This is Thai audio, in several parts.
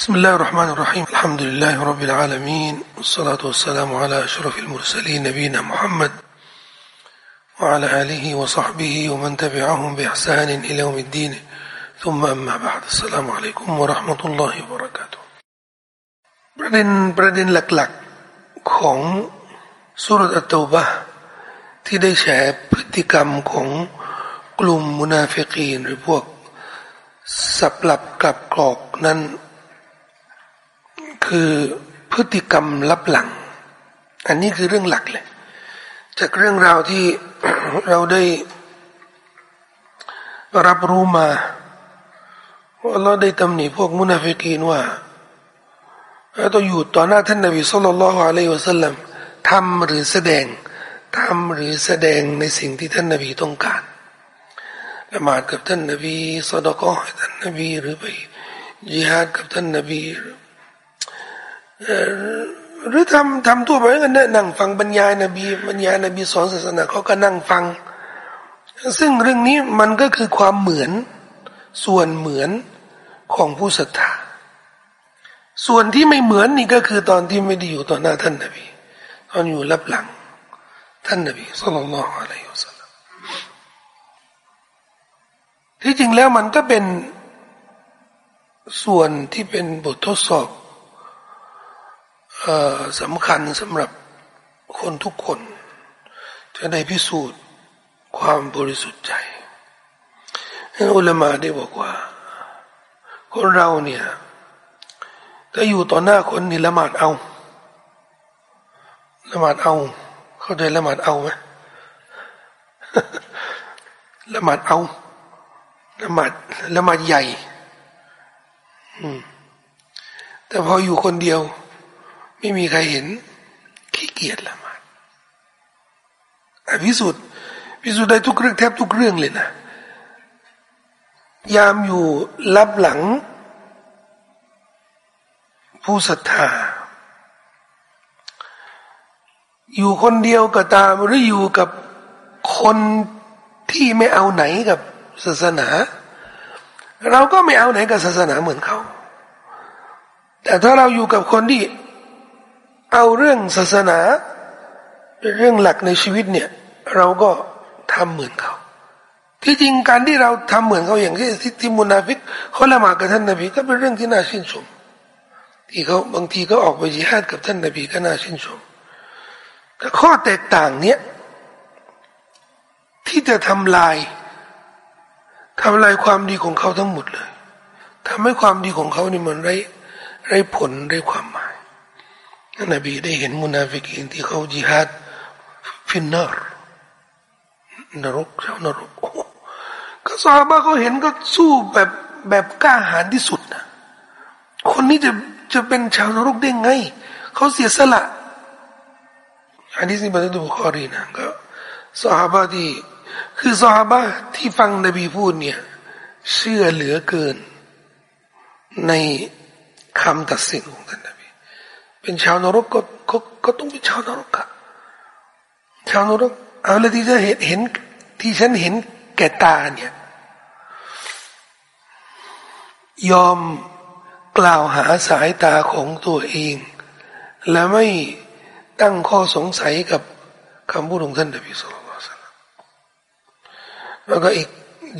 بسم الله الرحمن الرحيم الحمد لله رب العالمين والصلاة والسلام على أشرف المرسلين نبينا محمد وعلى آله وصحبه ومن تبعهم بإحسان إلى يوم الدين ثم أما بعد السلام عليكم ورحمة الله وبركاته ประเด็นประเด็นหลักๆของสุรอัตตบะที่ได้แฉพฤติกรรมของกลุ่มมุนาฟิกีนหรือพวกสับหลับกลับกรอกนั้น คือพฤติกรรมลับหลัง อันนี้คือเรื่องหลักเลย จากเรื่องราวที่เราได้รับรู้มาว่าเราได้ตำหนิพวกมุนาฟิกีนว่าต้องอยู่ต่อหน้าท่านนบีสุลต่านละฮ์อะลัยฮิวสัลลัมทำหรือแสดงทำหรือแสดงในสิ่งที่ท่านนบีต้องการละหมาดกับท่านนบีสดกอให้ท่านนบีหรือไปจิฮาดกับท่านนบี หรือทำทำทั่วไปก็นั่งฟังบรรยายนบีบรรยายนบีสอนศาสนาเขาก็นั่งฟัง ซึ่งเรื่องนี้มันก็คือความเหมือนส่วนเหมือนของผู้ศรัทธาส่วนที่ไม่เหมือนนี่ก็คือตอนที่ไม่ได้อยู่ต่อหน้าท่านนบีตอนอยู่รับหลัง ท่านนบีสุลต่านะอะลัยฮิวสัลลัมที่จริงแล้วมันก็เป็นส่วนที่เป็นบททดสอบ สำคัญสำหรับคนทุกคน จะได้พิสูจน์ความบริสุทธิ์ใจอุลามาได้บอกว่า คนเราเนี่ยถ้าอยู่ต่อหน้าคนนี่ละหมาดเอาละหมาดเอา เขาได้ละหมาดเอาไหมละหมาดเอาละหมาดละหมาดใหญ่แต่พออยู่คนเดียว ไม่มีใครเห็นขี้เกียจละหมาดพิสูจน์พิสูจน์ได้ทุกเรื่องแทบทุกเรื่องเลยนะ ยามอยู่ลับหลัง ผู้ศรัทธา อยู่คนเดียวก็ตามหรืออยู่กับคนที่ไม่เอาไหนกับศาสนา เราก็ไม่เอาไหนกับศาสนาเหมือนเขา แต่ถ้าเราอยู่กับคนที่ เอาเรื่องศาสนา เป็นเรื่องหลักในชีวิตเนี่ย เราก็ทำเหมือนเขาที่จริงการที่เราทำเหมือนเขาอย่างที่ที่มุนาฟิกเขาละหมาดกับท่านนบีก็เป็นเรื่องที่น่าชื่นชมที่เขาบางทีก็ออกไปจิฮาดกับท่านนบีก็น่าชื่นชมแต่ข้อแตกต่างเนี้ยที่จะทำลายทำลายความดีของเขาทั้งหมดเลยทำให้ความดีของเขานี่มันไร้ไร้ผลไร้ความหมาย นบีได้เห็นมุนาฟิกินที่เขาจิฮาด في النارนรกชาวนรกก็ซาบะเขาเห็นก็สู้แบบแบบกล้าหาญที่สุดนะคนนี้จะจะเป็นชาวนรกได้ไง เขาเสียสละอันนี้สิบันทึกบุคอรีนะก็ซาบะที่คือซาบะที่ฟังนบีพูดเนี่ย เชื่อเหลือเกิน ในคำตัดสินของท่าน เป็นชาวนรกก็ก็ก็ต้องเป็นชาวนรกอะชาวนรกเอาละที่จะเห็นเห็นที่ฉันเห็นแก่ตาเนี่ย ยอมกล่าวหาสายตาของตัวเอง และไม่ตั้งข้อสงสัยกับคำพูดของท่านนบีสุลต่านแล้วก็อีก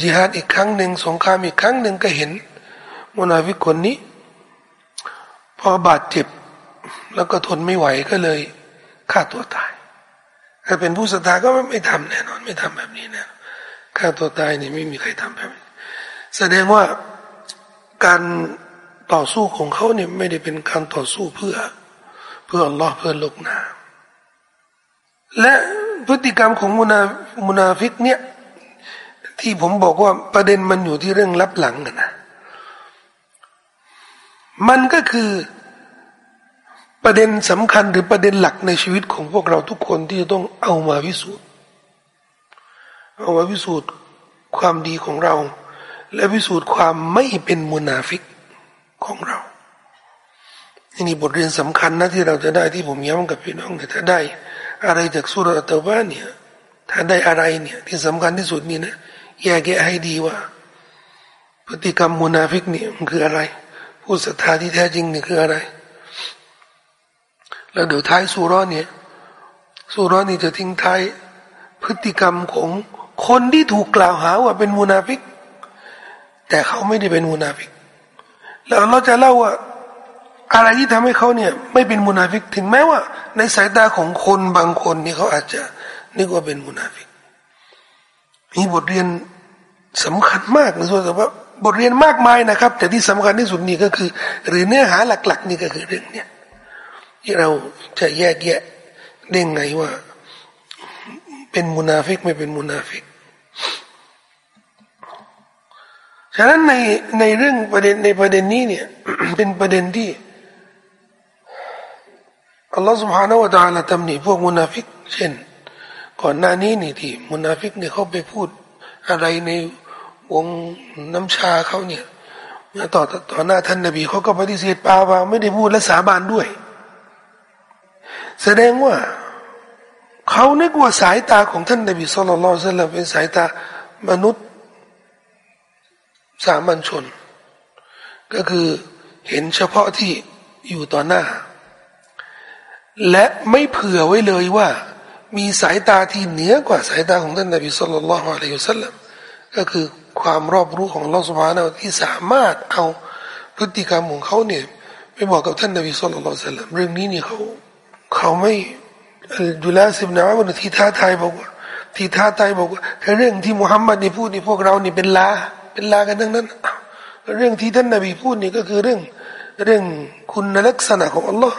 จิฮาดอีกครั้งหนึ่งสงครามอีกครั้งหนึ่งก็เห็นมุนาฟิกคนนี้ พอบาดเจ็บ แล้วก็ทนไม่ไหวก็เลยฆ่าตัวตาย ถ้าเป็นผู้ศรัทธาก็ไม่ทำแน่นอน ไม่ทำแบบนี้แน่ฆ่าตัวตายนี่ไม่มีใครทำแบบนี้ แสดงว่าการต่อสู้ของเขาเนี่ยไม่ได้เป็นการต่อสู้เพื่อ เพื่ออัลลอฮ์เพื่อโลกหน้าและพฤติกรรมของมุนามุนาฟิกเนี่ยที่ผมบอกว่าประเด็นมันอยู่ที่เรื่องลับหลังนะมันก็คือ ประเด็นสำคัญหรือประเด็นหลักในชีวิตของพวกเราทุกคนที่จะต้องเอามาพิสูจน์ เอามาพิสูจน์ความดีของเรา และพิสูจน์ความไม่เป็นมุนาฟิกของเรานี่บทเรียนสำคัญนะที่เราจะได้ที่ผมย้ำกับพี่น้องแต่ถ้าได้ อะไรจากซูเราะฮ์เตาบะฮ์เนี่ย ถ้าได้อะไรเนี่ย ที่สำคัญที่สุดนี่นะแยกแยะให้ดีว่า พฤติกรรมมุนาฟิกเนี่ยมันคืออะไร ผู้ศรัทธาที่แท้จริงเนี่ยคืออะไร แล้วเดี๋ยวท้ายซูเราะฮ์เนี่ยซูเราะฮ์นี่จะทิ้งท้ายพฤติกรรมของคนที่ถูกกล่าวหาว่าเป็นมุนาฟิก แต่เขาไม่ได้เป็นมุนาฟิก แล้วเราจะเล่าว่าอะไรที่ทำให้เขาเนี่ยไม่เป็นมุนาฟิกถึงแม้ว่า ในสายตาของคนบางคนนี่เขาอาจจะนึกว่าเป็นมุนาฟิกมีบทเรียนสำคัญมากนส่วนแต่ว่าบทเรียนมากมายนะครับ แต่ที่สำคัญที่สุดนี่ก็คือ หรือเนื้อหาหลัก ๆ นี่ก็คือเรื่องเนี้ย ที่เราจะแยกแยะได้ไงว่า เป็นมุนาฟิกไม่เป็นมุนาฟิกฉะนั้นในในเรื่องประเด็นในประเด็นนี้เนี่ยเป็นประเด็นที่อัลลอฮฺ سبحانه และ تعالى ตำหนิพวกมุนาฟิก เช่น ก่อนหน้านี้นี่ที่มุนาฟิกเนี่ยเขาไปพูดอะไรในวงน้ำชาเขาเนี่ยเมื่อต่อต่อหน้าท่านนบีเขาก็ปฏิเสธปาว่าไม่ได้พูดและสาบานด้วย แสดงว่า เขานึกว่าสายตาของท่านนบีสุลต่านเป็นสายตามนุษย์สามัญชน ก็คือเห็นเฉพาะที่อยู่ต่อหน้า และไม่เผื่อไว้เลยว่า มีสายตาที่เหนือกว่าสายตาของท่านนบีสุลต่านละฮ์อะลัยฮุสลลัมก็คือความรอบรู้ของลอสมานะที่สามารถเอาพฤติกรรมของเขาเนี่ยไปบอกกับท่านนบีสุลต่านเรื่องนี้นี่เขา เขาไม่ดุลาสิบนาวันที่ท้าทายบอกว่าที่ท้าทายบอกว่าเรื่องที่มุฮัมมัดนี่พูดนี่พวกเรานี่เป็นลา เป็นลากันทั้งนั้น เรื่องที่ท่านนบีพูดนี่ก็คือเรื่องเรื่องคุณลักษณะของอัลลอฮ์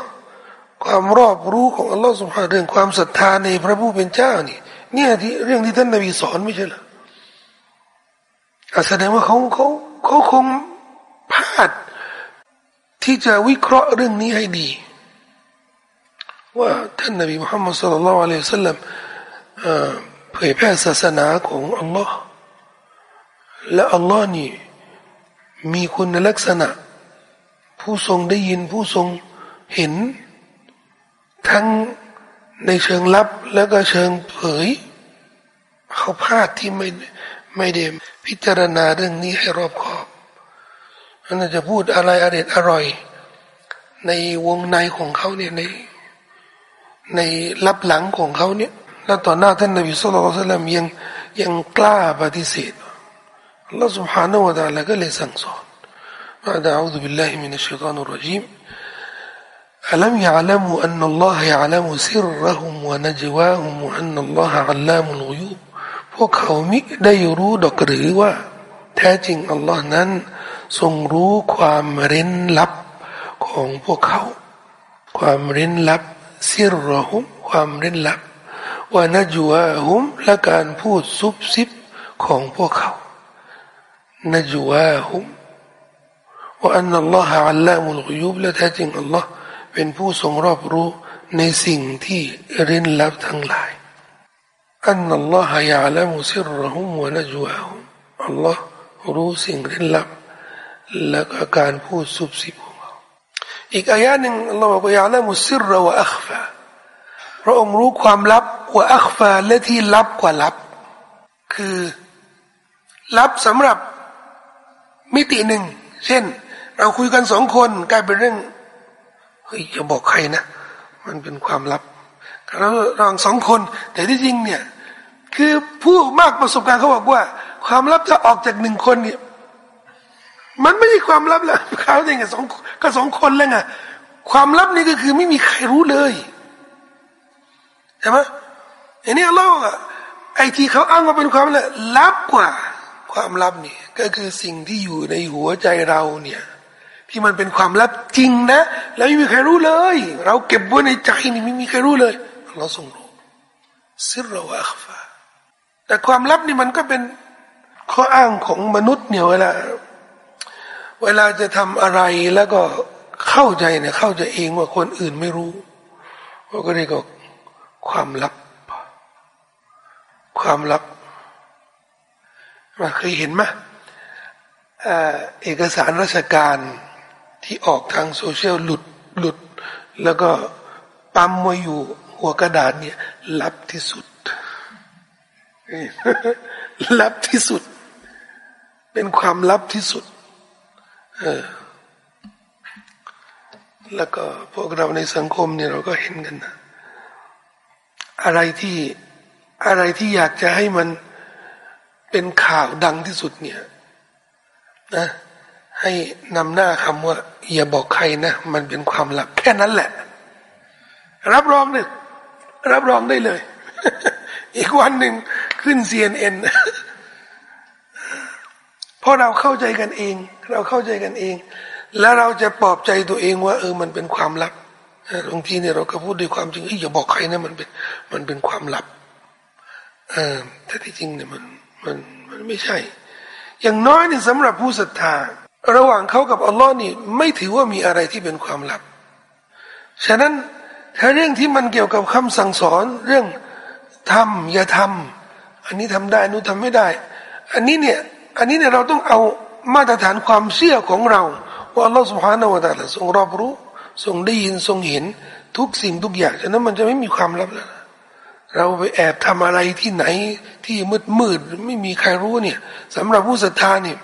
ความรอบรู้ของอัลลอฮ์สุภาเรื่องความศรัทธาในพระผู้เป็นเจ้านี่เนี่ยที่เรื่องที่ท่านนบีสอนไม่ใช่หรอแสดงว่าเขาเขาเขาคงพลาดที่จะวิเคราะห์เรื่องนี้ให้ดี ว่าท่านนบีมุฮัมมัดสุลลัลอะลัยฮิสัลลัมเผยแพร่ศาสนาของอัลลอฮ์และอัลลอฮ์นี่มีคุณลักษณะ ผู้ทรงได้ยินผู้ทรงเห็น ทั้งในเชิงลับแล้วก็เชิงเผย เขาพลาดที่ไม่ไม่ได้พิจารณาเรื่องนี้ให้รอบคอบน่าจะพูดอะไรอร่อยอร่อย ในวงในของเขาเนี่ยใน ในลับหลังของเขาเนี่ยแล้วต่อหน้าท่านนบีสุลต่านยังยังกล้าปฏิเสธอัลลอฮฺ سبحانه และ تعالى ก็เลยสั่งสอนว่าดะอูซุบิลลาฮิมินัชชัยฏานุรจีม ألم يعلموا أن الله يعلم سرهم ونجواهم وأن الله علام الغيوب พวกเขามิได้รู้ดอกหรือว่า แท้จริงอัลลอฮ์นั้น ทรงรู้ความเร้นลับของพวกเขา ความเร้นลับ ซิรรหุมความเร้นลับว่านจัวหุมและการพูดซุบซิบของพวกเขานจัวหุมว่าอันนัลลอฮฺอัลลามุลกยุบและแท้จริงอัลลอฮ์เป็นผู้ทรงรอบรู้ในสิ่งที่เร้นลับทั้งหลายอันนัลลอฮฺยาละมุสิรหุมวะนจัวหุมอัลลอฮ์รู้สิ่งเร้นลับและการพูดซุบซิบ อีกอายะหนึ่งอัลลอฮ์บอกว่ายาละมุสิรวะอัคฟาพระองค์รู้ความลับกว่าอัคฟาและที่ลับกว่าลับ คือลับสำหรับมิติหนึ่ง เช่น เราคุยกันสองคนกลายเป็นเรื่องเฮ้ยอย่าบอกใครนะ มันเป็นความลับเราเราสองคน แต่ที่จริงเนี่ย คือผู้มากประสบการณ์เขาบอกว่า ความลับจะออกจากหนึ่งคนเนี่ย มันไม่ใช่ความลับแล้วเขาเองกับสองก็สองคนแล้วไงความลับนี่ก็คือไม่มีใครรู้เลยใช่ไหมอันนี้เราไอ้ที่เขาอ้างว่าเป็นความลับกว่า ความลับนี่ก็คือสิ่งที่อยู่ในหัวใจเราเนี่ย ที่มันเป็นความลับจริงนะแล้วไม่มีใครรู้เลย เราเก็บไว้ในใจนี่ไม่มีใครรู้เลยเราทรงรู้ซิรเราอัคฟาแต่ความลับนี่มันก็เป็นข้ออ้างของมนุษย์เนี่ยเวลา เวลาจะทำอะไรแล้วก็เข้าใจเนี่ยเข้าใจเองว่าคนอื่นไม่รู้ก็เรียกว่าความลับ ความลับมาเคยเห็นไหมเอกสารราชการที่ออกทางโซเชียลหลุดหลุด แล้วก็ปั๊มมาอยู่หัวกระดาษเนี่ยลับที่สุดลับที่สุด เป็นความลับที่สุด แล้วก็พวกเราในสังคมเนี่ยเราก็เห็นกันนะอะไรที่อะไรที่อยากจะให้มันเป็นข่าวดังที่สุดเนี่ยนะให้นำหน้าคำว่า อย่าบอกใครนะมันเป็นความลับแค่นั้นแหละ รับรองเนี่ยรับรองได้เลย อีกวันหนึ่งขึ้นเซียน เอ็นเพราะเราเข้าใจกันเอง เราเข้าใจกันเอง แล้วเราจะปลอบใจตัวเองว่า เออมันเป็นความลับบางทีเนี่ยเราก็พูดด้วยความจริงอย่าบอกใครนะมันเป็นมันเป็นความลับเออแต่ที่จริงเนี่ยมันมันมันไม่ใช่ อย่างน้อยเนี่ยสำหรับผู้ศรัทธา ระหว่างเขากับอัลลอฮ์นี่ไม่ถือว่ามีอะไรที่เป็นความลับ ฉะนั้นถ้าเรื่องที่มันเกี่ยวกับคำสั่งสอนเรื่องทำอย่าทำอันนี้ทำได้นู้ทำไม่ได้ อันนี้เนี่ย อันนี้เนี่ยเราต้องเอามาตรฐานความเชื่อของเราว่าอัลลอฮฺสุบฮานาวตาละทรงรอบรู้ทรงได้ยินทรงเห็นทุกสิ่งทุกอย่างฉะนั้นมันจะไม่มีความลับแล้วเราไปแอบทำอะไรที่ไหนที่มืดมืดไม่มีใครรู้เนี่ยสำหรับผู้ศรัทธาเนี่ย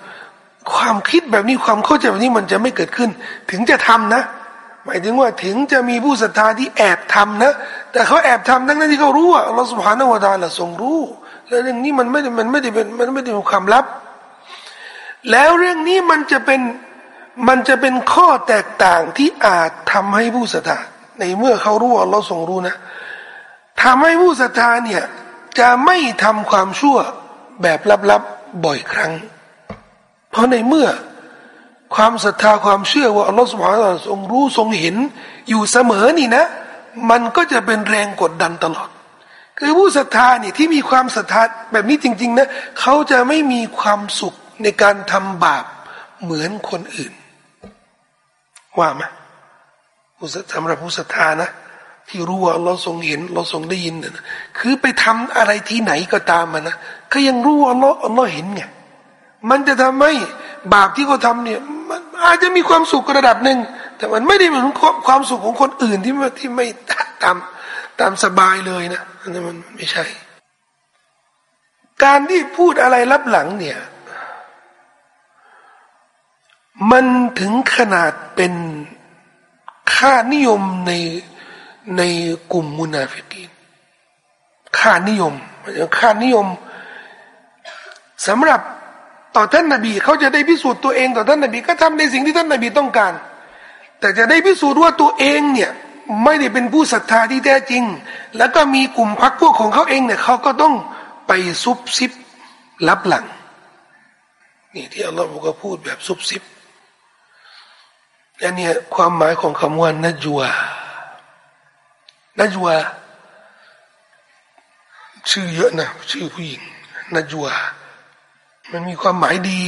ความคิดแบบนี้ความเข้าใจแบบนี้มันจะไม่เกิดขึ้น ถึงจะทำนะ หมายถึงว่าถึงจะมีผู้ศรัทธาที่แอบทำนะ แต่เขาแอบทำทั้งนั้นที่เขารู้ว่าอัลลอฮฺสุบฮานวตาละทรงรู้ แล้วเรื่องนี้มันไม่ได้มันไม่ได้เป็นมันไม่ได้เป็นความลับ แล้วเรื่องนี้มันจะเป็นมันจะเป็นข้อแตกต่างที่อาจทำให้ผู้ศรัทธาในเมื่อเขารู้ว่าเราทรงรู้นะทำให้ผู้ศรัทธาเนี่ยจะไม่ทำความชั่วแบบลับๆบ่อยครั้ง เพราะในเมื่อความศรัทธาความเชื่อว่าอัลลอฮฺสุบฮานะทรงรู้ทรงเห็นอยู่เสมอนี่นะ มันก็จะเป็นแรงกดดันตลอด คือผู้ศรัทธาเนี่ยที่มีความศรัทธาแบบนี้จริง ๆ นะเขาจะไม่มีความสุข ในการทำบาปเหมือนคนอื่น ว่าไหมผู้สำหรับผู้ศรัทธานะ ที่รู้ว่าเราทรงเห็นเราทรงได้ยินนะคือไปทำอะไรที่ไหนก็ตามมันนะก็ยังรู้ว่าเราเราเห็นไงมันจะทำให้บาปที่เขาทาเนี่ยมันอาจจะมีความสุขระดับหนึ่งแต่มันไม่ได้เหมือนความสุขของคนอื่นที่ที่ไม่ตามตามสบายเลยนะอันนั้นมันไม่ใช่ การที่พูดอะไรลับหลังเนี่ย มันถึงขนาดเป็นค่านิยมในในกลุ่มมุนาฟิกีนค่านิยมค่านิยมสำหรับต่อท่านนาบีเขาจะได้พิสูจน์ตัวเองต่อท่านนาบีก็ทำในสิ่งที่ท่านนาบีต้องการ แต่จะได้พิสูจน์ว่าตัวเองเนี่ยไม่ได้เป็นผู้ศรัทธาที่แท้จริง แล้วก็มีกลุ่มพักพวกของเขาเองเนี่ยเขาก็ต้องไปซุบซิบลับหลัง นี่ที่อัลลอฮฺบอกว่าพูดแบบซุบซิบ อันนี้ความหมายของคำว่านัจวานัจวาชื่อเยอะนะชื่อผู้หญิงนัจวามันมีความหมายดี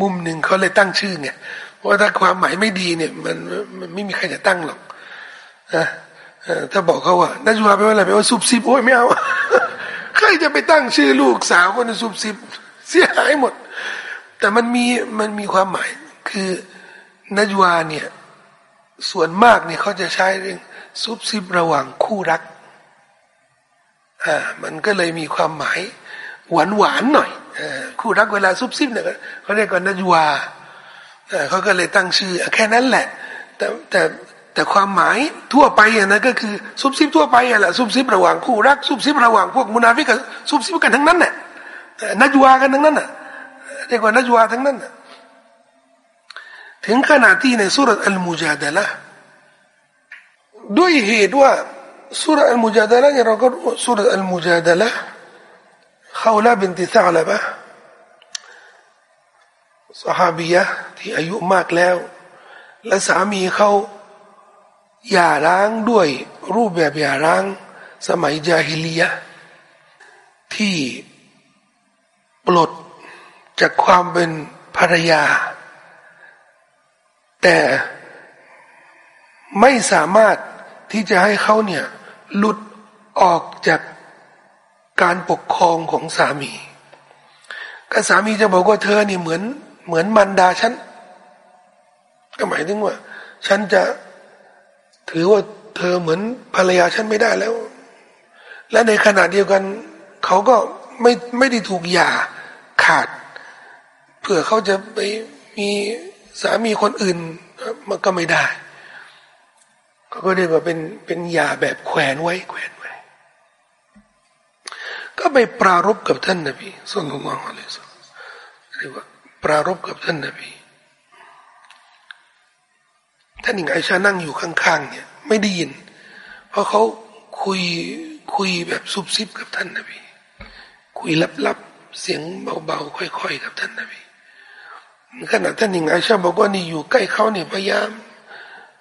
มุมหนึ่งเขาเลยตั้งชื่อไงเพราะถ้าความหมายไม่ดีเนี่ย มันมันไม่มีใครจะตั้งหรอกนะถ้าบอกเขาว่านัจวาแปลว่าอะไรแปลว่าซุบซิบโอ้ยไม่เอาใครจะไปตั้งชื่อลูกสาวคนซุบซิบเสียหายหมด แต่มันมีมันมีความหมายคือ นัจวาเนี่ยส่วนมากเนี่ยเขาจะใช้เรื่องซุบซิบระหว่างคู่รักอ่ามันก็เลยมีความหมายหวานหวานหน่อยอคู่รักเวลาซุบซิบเนี่ยเขาเรียกว่านัจวาเขาก็เลยตั้งชื่อแค่นั้นแหละ แต่แต่แต่ความหมายทั่วไปอะนะก็คือซุบซิบทั่วไปอะแหละซุบซิบระหว่างคู่รักซุบซิบระหว่างพวกมุนาฟิกกับซุบซิบกันทั้งนั้นแหละนัจวากันทั้งนั้นน่ะเรียกว่านัจวาทั้งนั้นน่ะ ถึงขนาดที่ในสุรอัลมุจาดะละด้วยเหตุว่าสุรอัลมุจาดะละเนี่ยเราก็สุรอัลมุจาดะละเขาละบินติซาลบะสหาบียะที่อายุมากแล้ว และสามีเขาหย่าร้างด้วยรูปแบบหย่าร้าง สมัยจาฮิลียะที่ปลดจากความเป็นภรรยา แต่ไม่สามารถที่จะให้เขาเนี่ยหลุดออกจากการปกครองของสามีก็สามีจะบอกว่าเธอนี่เหมือน เหมือนมันดาฉันก็หมายถึงว่า ฉันจะถือว่าเธอเหมือนภรรยาฉันไม่ได้แล้ว และในขณะเดียวกัน เขาก็ไม่ไม่ได้ถูกหย่าขาด เผื่อเขาจะไปมี สามีคนอื่นมันก็ไม่ได้เขาก็เรียกว่าเป็นเป็นยาแบบแขวนไว้แขวนไว้ ก็ไปปรารบกับท่านนบีสุลต่านละฮ์อะลัยฮิสลเรียกว่าปรารบกับท่านนบีท่านหญิงไอชานั่งอยู่ข้างๆเนี่ย ไม่ได้ยิน เพราะเขาคุยคุยแบบซุบซิบกับท่านนบีคุยลับๆเสียงเบาๆค่อย ๆ กับท่านนบี ขณะท่านหญิงไอชาบอกว่านี่อยู่ใกล้เขาเนี่ยพยายาม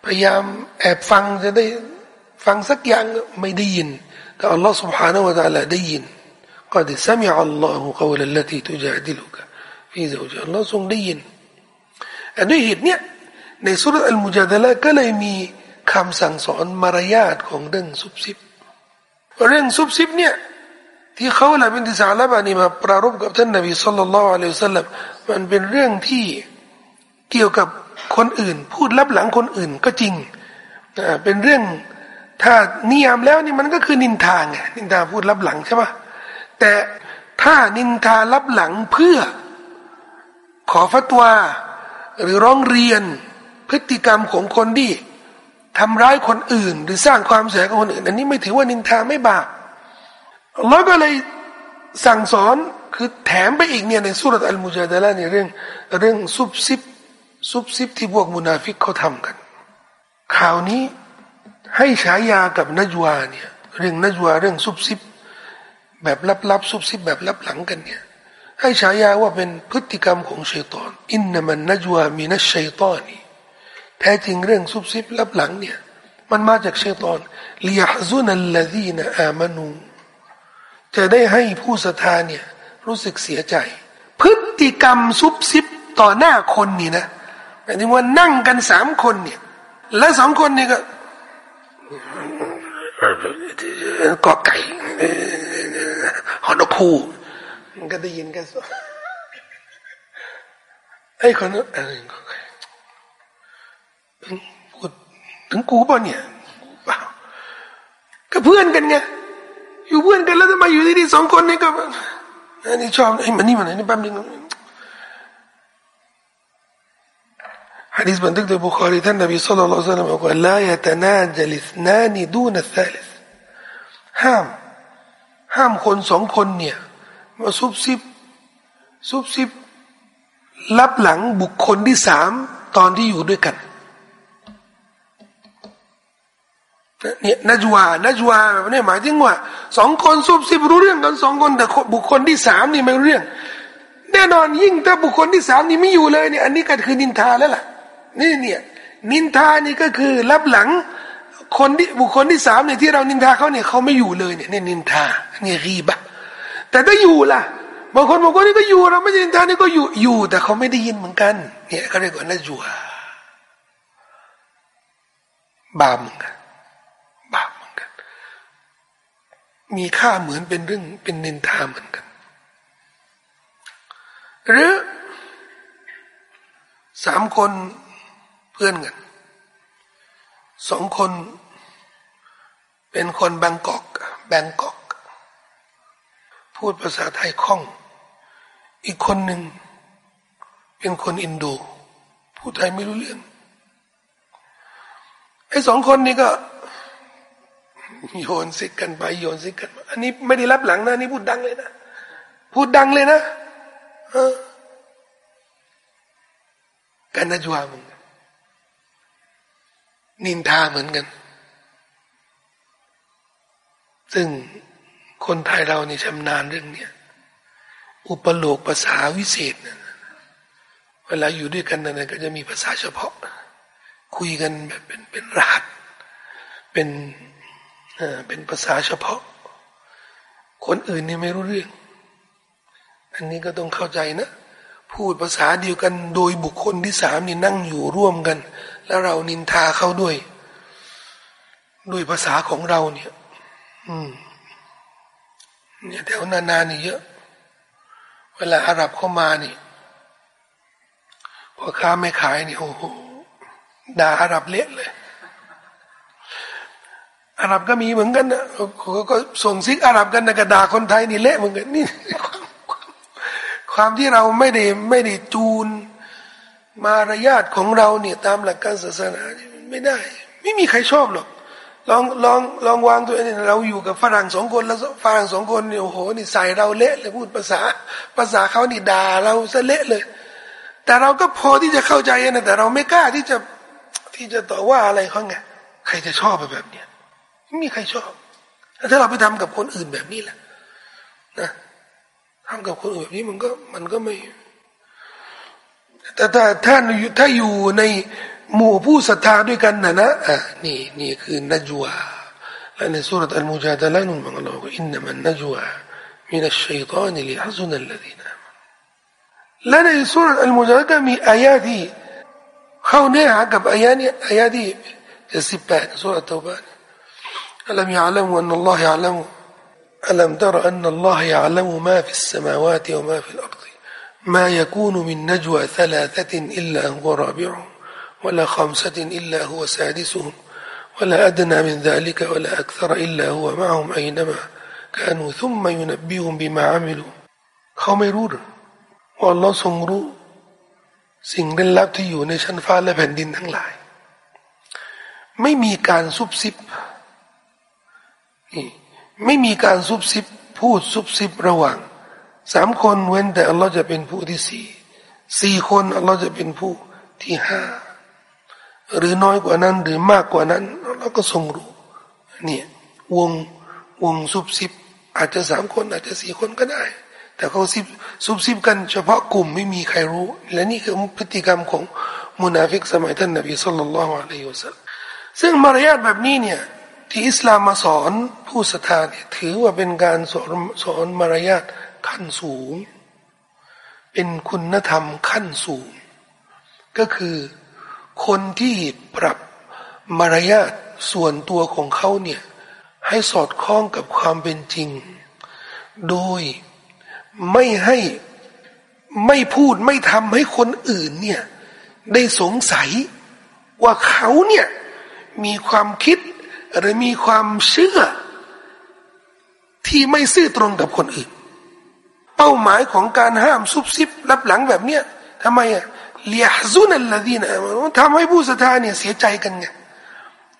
พยายามแอบฟังจะได้ฟังสักอย่างไม่ได้ยินแต่อัลลอฮ์ سبحانه และ تعالى ได้ยินก็ได้ سمع الله قول التي تجادلك في زوجها อัลลอฮ์ทรงได้ยินอันด้วยเหตุเนี้ยในสุรอัลมุจาดละก็เลยมีคำสั่งสอนมารยาทของเรื่องซุบซิบเรื่องซุบซิบเนี่ย ที่เขาละเป็นที่สาระบานี่มาปรารบกับท่านนบีสุลต่านละอัลลอฮฺสัลลัมมันเป็นเรื่องที่เกี่ยวกับคนอื่น พูดลับหลังคนอื่นก็จริงเป็นเรื่องถ้านิยามแล้วนี่มันก็คือนินทาไงนินทาพูดลับหลังใช่ปะแต่ถ้านินทาลับหลังเพื่อ ขอฟัตวา หรือร้องเรียนพฤติกรรมของคนที่ทำร้ายคนอื่น หรือสร้างความเสียกับคนอื่น อันนี้ไม่ถือว่านินทาไม่บาป เราก็เลยสั่งสอนคือแถมไปอีกเนี่ยในสุรษอัลมุจาดะละเนี่ยเรื่องเรื่องซุบซิบซุบซิบที่พวกมุนาฟิกเขาทำกัน ข่าวนี้ให้ฉายากับนัจวาเนี่ยเรื่องนัจวาเรื่องซุบซิบแบบลับๆซุบซิบแบบลับหลังกันเนี่ยให้ฉายาว่าเป็นพฤติกรรมของชัยตอนอินนามันนัจวามีนัชชัยตอนนี่แท้จริงเรื่องซุบซิบลับหลังเนี่ยมันมาจากชัยตอนลียฮซุนัลลดีนอามานู จะได้ให้ผู้ศรัทธาเนี่ยรู้สึกเสียใจ พฤติกรรมซุบซิบต่อหน้าคนนี่นะหมายถึงว่านั่งกันสามคนเนี่ย และสองคนนี่ก็กอไก่ฮอนคูมันก็ได้ยินกันไอ้คนนั้นพูดถึงกูป่ะเนี่ยก็เพื่อนกันไง อยู่เพื่อนกันแล้วทำไมอยู่ที่สองคนนี่ก็อันนี้ชอบไอ้มันนี่มันนี่แป๊บนึงฮะดีษบันทึกโดยบุคคลีท่านนบีสุลต่านละสัลลัมบอกว่าลายตนาจลิสนานีดูนัสลิสห้าม ห้ามคนสองคนเนี่ยมาซุบซิบซุบซิบรับหลังบุคคลที่สามตอนที่อยู่ด้วยกัน เนี่ยนัจวานัจวาแบบนี้หมายถึงว่าสองคนซุบซิบรู้เรื่องกันสองคนแต่บุคคลที่สามนี่ไม่รู้เรื่อง แน่นอนยิ่งถ้าบุคคลที่สามนี่ไม่อยู่เลยเนี่ยอันนี้ก็คือนินทาแล้วล่ะนี่เนี่ยนินทานี่ก็คือรับหลังคนที่บุคคลที่สามเนี่ยที่เรานินทาเขาเนี่ยเขาไม่อยู่เลยเนี่ยนี่นินทาเนี่ยรีบะแต่ถ้าอยู่ล่ะบางคนบอกว่านี่ก็อยู่เราไม่ใช่นินทานี่ก็อยู่อยู่ แต่เขาไม่ได้ยินเหมือนกันเนี่ยเขาเรียกว่านัจวาบาปเหมือนกันบาปเหมือนกัน มีค่าเหมือนเป็นเรื่องเป็นนินทาเหมือนกัน หรือสามคนเพื่อนกันสองคน เป็นคนแบงกอกแบงกอก พูดภาษาไทยคล่อง อีกคนหนึ่ง เป็นคนอินโด พูดไทยไม่รู้เรื่องไอ้สองคนนี้ก็ โยนสิกันไปโยนสิกันมาอันนี้ไม่ได้รับหลังนะนี่พูดดังเลยนะพูดดังเลยนะการนัจวามึงนินทาเหมือนกัน ซึ่งคนไทยเรานี่ชำนาญเรื่องเนี้ยอุปโลกภาษาวิเศษนะเวลาอยู่ด้วยกันนั่นก็จะมีภาษาเฉพาะ คุยกันแบบเป็นเป็นรหัสเป็น เป็นภาษาเฉพาะ คนอื่นนี่ไม่รู้เรื่อง อันนี้ก็ต้องเข้าใจนะ พูดภาษาเดียวกันโดยบุคคลที่สามนี่นั่งอยู่ร่วมกัน แล้วเรานินทาเขาด้วย ด้วยภาษาของเราเนี่ย อืม เนี่ยแถวนานานี่เยอะ เวลาอาหรับเข้ามานี่พอค้าไม่ขายนี่โอ้โหด่าอาหรับเละเลย อาหรับก็มีเหมือนกันนะก็ส่งซิกอาหรับกันนะกระดาคนไทยนี่เละเหมือนกันนี่ความที่เราไม่ได้ไม่ได้จูนมารยาทของเราเนี่ยตามหลักการศาสนาไม่ได้ไไม่มีใครชอบหรอกลองลองลองวางตัวเองเราอยู่กับฝรั่งสองคนแล้วฝรั่งสองคนเนี่ยโอ้โหนี่ใส่เราเละเลยพูดภาษา ภาษาเขานี่ด่าเราซะเละเลย แต่เราก็พอที่จะเข้าใจนะแต่เราไม่กล้าที่จะที่จะต่อว่าอะไรเขาไงใครจะชอบแบบเนี้ย ไม่มีใครชอบถ้าเราไปทำกับคนอื่นแบบนี้แหละนะทำกับคนอื่นแบบนี้มันก็มันก็ไม่ แต่ถ้าท่านถ้าอยู่ในหมู่ผู้ศรัทธาด้วยกันนะนะอะนี่นี่คือนัจวาและในสุรษอัลมุจาดะละนุ่มของเราอินนัมันนัจวามินัชชัยตานิลิฮัซุนัลลดีนะและในสุรษอัลมุจาดะก็มีอายะที่เข้าเนื้อหากับอายะนี้อายะที่จะสิบแปดสุรตะบาน อัลลัมยาลัมอันนัลลอฮฺยาลัม ألم تر أن الله يعلم ما في السماوات وما في الأرض ما يكون من نجوى ثلاثة إلا هو رابعهم ولا خمسة إلا هو سادسهم ولا أدنى من ذلك ولا أكثر إلا هو معهم أينما كانوا ثم ينبئهم بما عملوا เขาไม่รู้หรือว่าเราทรงรู้สิ่งเร้นลับที่อยู่ในชั้นฟ้าและแผ่นดินทั้งหลาย ไม่มีการซุบซิบ นี่ไม่มีการซุบซิบพูดซุบซิบระหว่างสามคนเว้นแต่อัลลอฮ์จะเป็นผู้ที่สี่สี่คนอัลลอฮ์จะเป็นผู้ที่ห้าหรือน้อยกว่านั้นหรือมากกว่านั้นเราก็ทรงรู้เนี่ยวงวงซุบซิบ อาจจะสามคนอาจจะสี่คนก็ได้ แต่เขาซิบซุบซิบกันเฉพาะกลุ่มไม่มีใครรู้ และนี่คือพฤติกรรมของมุนาฟิกสมัยท่านนบีสุลต่านละฮ์อะลัยฮิวสัลซึ่งมารยาทแบบนี้เนี่ย ที่อิสลามมาสอนผู้ศรัทธาเนี่ยถือว่าเป็นการสอนสอนมารยาทขั้นสูง เป็นคุณธรรมขั้นสูง ก็คือคนที่ปรับมารยาทส่วนตัวของเขาเนี่ยให้สอดคล้องกับความเป็นจริง โดยไม่ให้ไม่พูดไม่ทำให้คนอื่นเนี่ยได้สงสัยว่าเขาเนี่ยมีความคิด หรือมีความเชื่อ ที่ไม่ซื่อตรงกับคนอื่น เป้าหมายของการห้ามซุบซิบรับหลังแบบเนี้ยทำไมอะเลียซุนัลลดีนะทำให้ผู้ศรัทธาเนี่ยเสียใจกันไง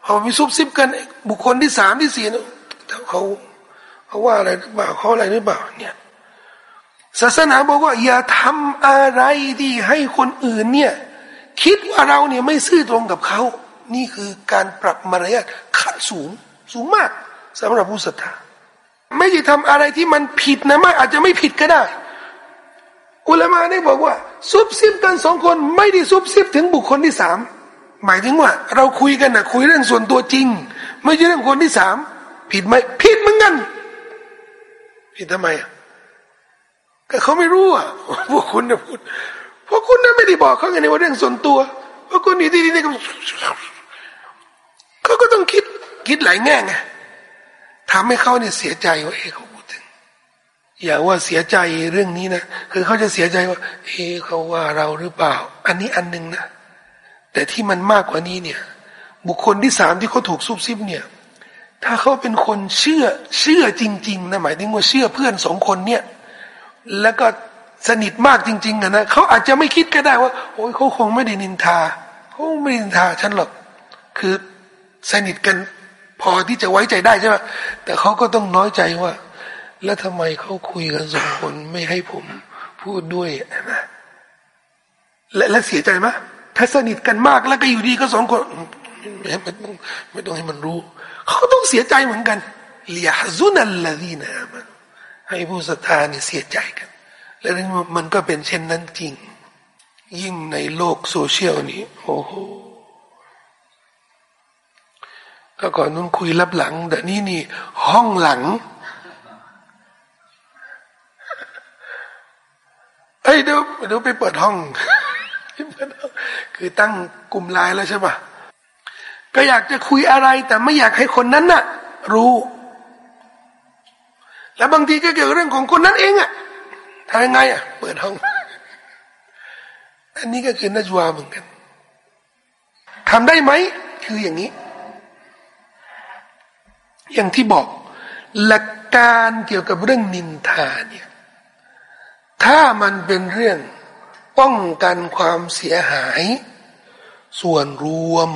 พอไปซุบซิบกัน บุคคลที่สามที่สี่เนี่ยเขาเขาว่าอะไรหรือเปล่าเขาอะไรหรือเปล่าเนี่ยศาสนาบอกว่า อย่าทำอะไรที่ให้คนอื่นเนี่ย คิดว่าเราเนี่ยไม่ซื่อตรงกับเขา นี่คือการปรับมารยาทขั้นสูง สูงมากสำหรับผู้ศรัทธาไม่ใช่ทำอะไรที่มันผิดนะไม่อาจจะไม่ผิดก็ได้ อุลามาได้บอกว่า ซุบซิบกันสองคนไม่ได้ซุบซิบถึงบุคคลที่สามหมายถึงว่า เราคุยกันนะคุยเรื่องส่วนตัวจริง ไม่ใช่เรื่องคนที่สามผิดไหมผิดเหมือนกัน ผิดทำไมอะก็เขาไม่รู้อะพวกคุณนะพูดพวกคุณนั้นไม่ได้บอกเขาไงในว่าเรื่องส่วนตัวพวกคุณอยู่ที่นี่ก็ เขาก็ต้องคิดคิดหลายแง่ไงทำให้เขาเนี่ยเสียใจว่าเอเขาพูดถึง อย่าว่าเสียใจเรื่องนี้นะคือเขาจะเสียใจว่าเฮ้เขาว่าเราหรือเปล่า อันนี้อันหนึ่งนะแต่ที่มันมากกว่านี้เนี่ย บุคคลที่สามที่เขาถูกซุบซิบเนี่ย ถ้าเขาเป็นคนเชื่อเชื่อจริงๆนะหมายถึงว่าเชื่อเพื่อนสองคนเนี่ย แล้วก็สนิทมากจริงๆอะนะเขาอาจจะไม่คิดก็ได้ว่า โอ้ยเขาคงไม่ได้นินทาเขาไม่นินทาฉันหรอกคือ สนิทกันพอที่จะไว้ใจได้ใช่ไหมแต่เขาก็ต้องน้อยใจว่า แล้วทำไมเขาคุยกันสองคนไม่ให้ผมพูดด้วยนะและและเสียใจไหมถ้าสนิทกันมากแล้วก็อยู่ดีก็สองคนไม่ไม่ต้องไม่ต้องให้มันรู้ เขาต้องเสียใจเหมือนกันเลียฮซุนัลลดีนะมันให้ผู้ศรัทธาเนี่ยเสียใจกัน และมันก็เป็นเช่นนั้นจริง ยิ่งในโลกโซเชียลนี้โอ้โห ก็ก่อนนู้นคุยลับหลัง แต่นี่นี่ ห้องหลังเอ้ยเดี๋ยวเดี๋ยวไปเปิดห้องคือตั้งกลุ่มไลน์แล้วใช่ปะก็อยากจะคุยอะไร แต่ไม่อยากให้คนนั้นน่ะ รู้ แล้วบางทีก็เกี่ยวกับเรื่องของคนนั้นเองอะทำยังไงอะเปิดห้อง อันนี้ก็คือนัจวาเหมือนกันทำได้ไหม คืออย่างนี้ อย่างที่บอกหลักการเกี่ยวกับเรื่องนินทาเนี่ยถ้ามันเป็นเรื่องป้องกันความเสียหาย ส่วนรวม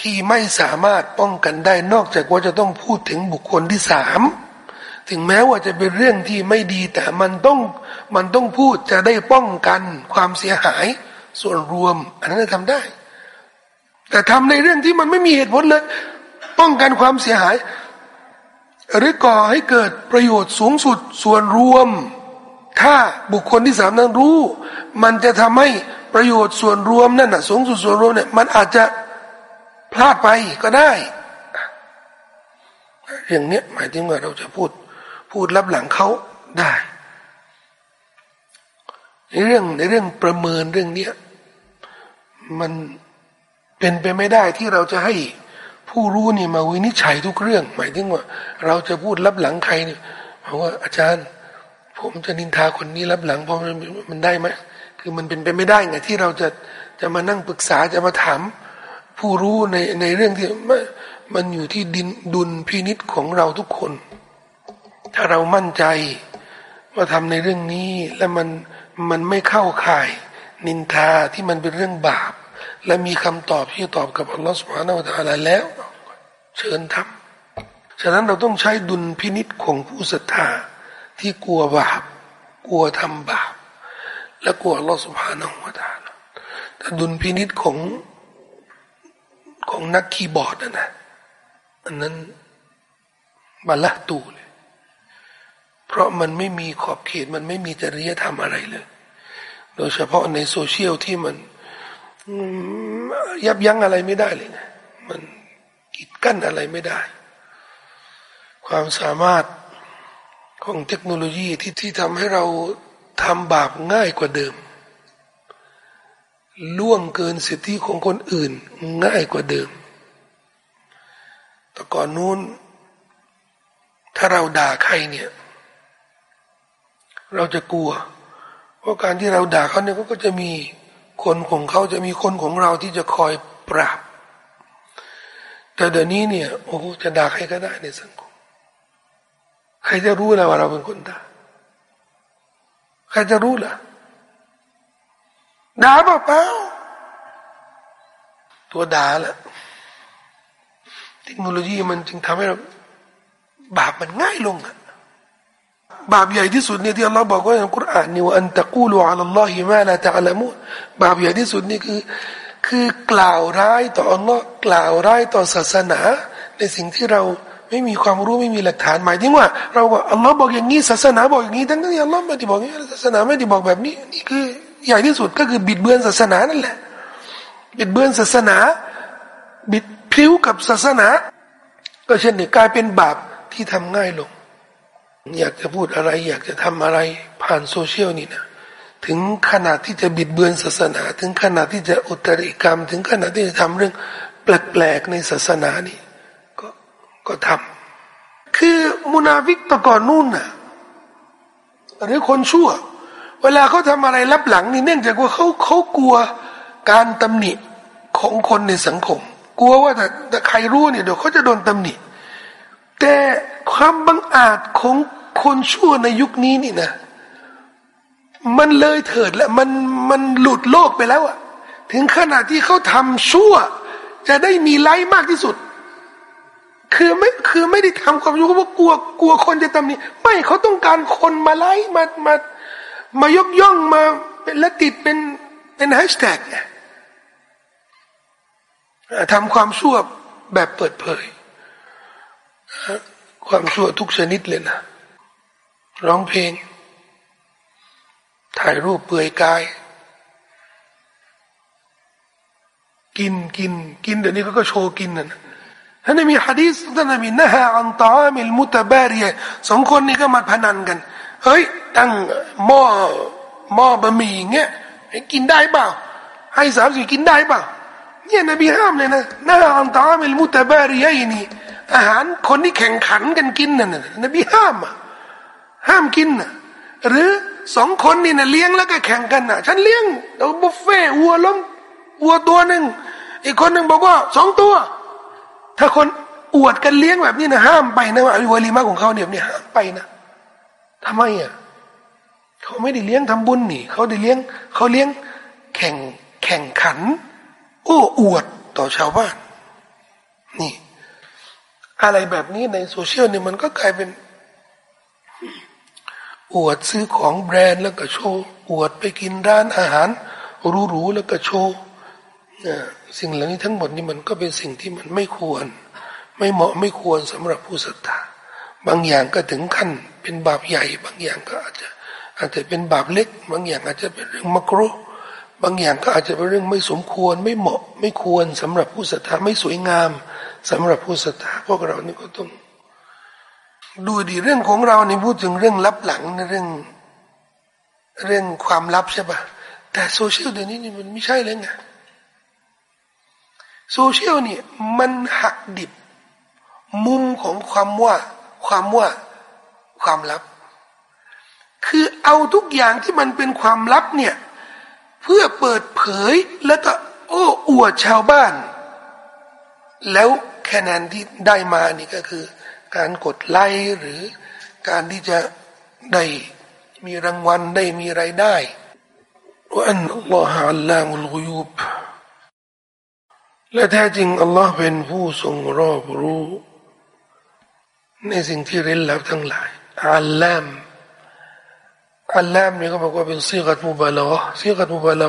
ที่ไม่สามารถป้องกันได้นอกจากว่าจะต้องพูดถึงบุคคลที่สามถึงแม้ว่าจะเป็นเรื่องที่ไม่ดีแต่มันต้องมันต้องพูดจะได้ป้องกันความเสียหาย ส่วนรวม อันนั้นทำได้ แต่ทำในเรื่องที่มันไม่มีเหตุผลเลย ป้องกันความเสียหาย หรือก่อให้เกิดประโยชน์สูงสุดส่วนรวม ถ้าบุคคลที่สามนั้นรู้ มันจะทำให้ประโยชน์ส่วนรวมนั่นนะสูงสุดส่วนรวมเนี่ยมันอาจจะพลาดไปก็ได้อย่างเนี้ยหมายถึงว่าเราจะพูดพูดรับหลังเขาได้ในเรื่องในเรื่องประเมินเรื่องเนี้ยมันเป็นไปไม่ได้ที่เราจะให้ ผู้รู้นี่มาวินิจฉัยทุกเรื่อง หมายถึงว่า เราจะพูดรับหลังใครเนี่ยเพราะว่าอาจารย์ ผมจะนินทาคนนี้รับหลังเพราะมันได้ไหมคือมันเป็นไปไม่ได้ไงที่เราจะจะมานั่งปรึกษาจะมาถามผู้รู้ในในเรื่องที่มันอยู่ที่ดินดุลพินิษของเราทุกคน ถ้าเรามั่นใจว่าทำในเรื่องนี้แล้วมันมันไม่เข้าข่าย นินทาที่มันเป็นเรื่องบาป และมีคำตอบที่ตอบกับอัลลอฮฺสุบฮานาอัลลอฮฺแล้ว เชิญทำฉะนั้นเราต้องใช้ดุลพินิษของผู้ศรัทธาที่กลัวบาปกลัวทำบาปและกลัวลอสุบฮานาอัลลอฮฺแต่ดุลพินิษของของนักคีย์บอร์ดนะนะอันนั้นบาละตูเลย เพราะมันไม่มีขอบเขตมันไม่มีจริยธรรมอะไรเลย โดยเฉพาะในโซเชียลที่มันยับยั้งอะไรไม่ได้เลยนะมัน กีดกั้นอะไรไม่ได้ ความสามารถของเทคโนโลยีที่ที่ทำให้เราทำบาปง่ายกว่าเดิม ล่วงเกินสิทธิของคนอื่นง่ายกว่าเดิม แต่ก่อนนู้น ถ้าเราด่าใครเนี่ย เราจะกลัวว่าะการที่เราด่าเขาเนี่ยก็จะมีคนของเขาจะมีคนของเราที่จะคอยปราบ แต่เดี๋ยวนี้เนี่ยโอ้จะด่าใครก็ได้ในสังคม ใครจะรู้ล้วว่าเราเป็นคนด่าใครจะรู้ล่ะด่าเปล่าตัวด่าแหละเทคโนโลยีมันจึงทำให้เราบาปมันง่ายลงอะบาปใหญ่ที่สุดเนี่ยที่อัลลอฮ์บอกว่าในคุรานนี่ว่าอันตะกูลูอัลลอฮิมาลาตะอัลมูบาปใหญ่ที่สุดนี่คือ คือกล่าวร้ายต่ออัลลอฮ์กล่าวร้ายต่อศาสนา ในสิ่งที่เราไม่มีความรู้ไม่มีหลักฐานหมายถึงว่า เราว่าอัลลอฮ์บอกอย่างนี้ศาสนาบอกอย่างนี้ทั้งที่อัลลอฮ์ไม่ได้บอกอย่างนี้ศาสนาไม่ได้บอกแบบนี้นี่คือใหญ่ที่สุดก็คือบิดเบือนศาสนานั่นแหละ บิดเบือนศาสนา บิดพิ้วกับศาสนา ก็เช่นนี้กลายเป็นบาปที่ทำง่ายลง อยากจะพูดอะไร อยากจะทำอะไรผ่านโซเชียลนี่นะ ถึงขนาดที่จะบิดเบือนศาสนา ถึงขนาดที่จะอุตริกรรม ถึงขนาดที่จะทำเรื่องแปลกๆในศาสนานี่ก็ก็ทำคือมุนาฟิกตะก่อนนู่นน่ะหรือคนชั่ว เวลาเขาทำอะไรรับหลังนี่เนื่องจากว่าเขาเขากลัวการตำหนิของคนในสังคม กลัวว่าแต่แต่ใครรู้เนี่ยเดี๋ยวเขาจะโดนตำหนิแต่ความบังอาจของคนชั่วในยุคนี้นี่นะ มันเลยเถิดแล้วมันมันหลุดโลกไปแล้วอะถึงขนาดที่เขาทำชั่ว จะได้มีไลค์มากที่สุด คือไม่คือไม่ได้ทำความชั่วเพราะกลัวกลัวคนจะตำหนิไม่เขาต้องการคนมาไลค์มามามายกย่องมาเป็นและติดเป็นเป็นแฮชแท็กไงทำความชั่วแบบเปิดเผย ความชั่วทุกชนิดเลยนะร้องเพลง ถ่ายรูปเปลือยกาย กินกินกินเดี๋ยวนี้ก็โชว์กินนะท่านมีฮะดีษท่านมีนะฮะอันตามิลมุตบารีสองคนนี้ก็มาพนันกัน เฮ้ย ตั้งหม้อหม้อบะหมี่เงี้ยกินได้เปล่า ให้สามสี่กินได้เปล่าเนี่ยนบีห้ามเลยนะน่าอันตามิลมุตบารีนี่อาหารคนที่แข่งขันกันกินน่ะนบีห้ามอะห้ามกินน่ะหรือ สองคนนี่นะเลี้ยงแล้วก็แข่งกันนะฉันเลี้ยงเอาบุฟเฟ่วัวล้มวัวตัวหนึ่งอีกคนหนึ่งบอกว่าสองตัว ถ้าคนอวดกันเลี้ยงแบบนี้นะห้ามไปนะว่าวิวลีมาของเขาเนี่ยเนี่ยห้ามไปนะทำไมอะเขาไม่ได้เลี้ยงทำบุญนี่เขาได้เลี้ยงเขาเลี้ยงแข่งแข่งขัน โอ้อวดต่อชาวบ้าน นี่ อะไรแบบนี้ในโซเชียลเนี่ยมันก็กลายเป็น อวดซื้อของแบรนด์แล้วก็โชว์อวดไปกินร้านอาหารหรูๆแล้วก็โชว์สิ่งเหล่านี้ทั้งหมดนี่มันก็เป็นสิ่งที่มันไม่ควร ไม่เหมาะไม่ควรสำหรับผู้ศรัทธาบางอย่างก็ถึงขั้นเป็นบาปใหญ่ บางอย่างก็อาจจะอาจจะเป็นบาปเล็ก บางอย่างอาจจะเป็นเรื่องมักรุบางอย่างก็อาจจะเป็นเรื่องไม่สมควร ไม่เหมาะไม่ควรสำหรับผู้ศรัทธาไม่สวยงามสำหรับผู้ศรัทธาพวกเรานี่ก็ต้อง ดูดีเรื่องของเรานี่พูดถึงเรื่องลับหลังเรื่อง เรื่องความลับใช่ปะแต่โซเชียลเดี๋ยวนี้นี่มันไม่ใช่เลยไงโซเชียลเนี่ยมันหักดิบ มุมของความว่าความว่าความลับ คือเอาทุกอย่างที่มันเป็นความลับเนี่ย เพื่อเปิดเผยแล้วก็โอ้อวดชาวบ้าน แล้วคะแนนที่ได้มานี่ก็คือ การกดไลค์หรือการที่จะได้มีรางวัลได้มีไรายได้ว่าอันอัลลอฮฺอัลลามุลกุยูบและแท้จริงอัลลอฮ์เป็นผู้ทรงรอบรู้ ในสิ่งที่เร้นลับทั้งหลายอัลลามอัลลามนี่ก็บอกว่าเป็นซีกัตมุบาลาซีกัตมุบาลา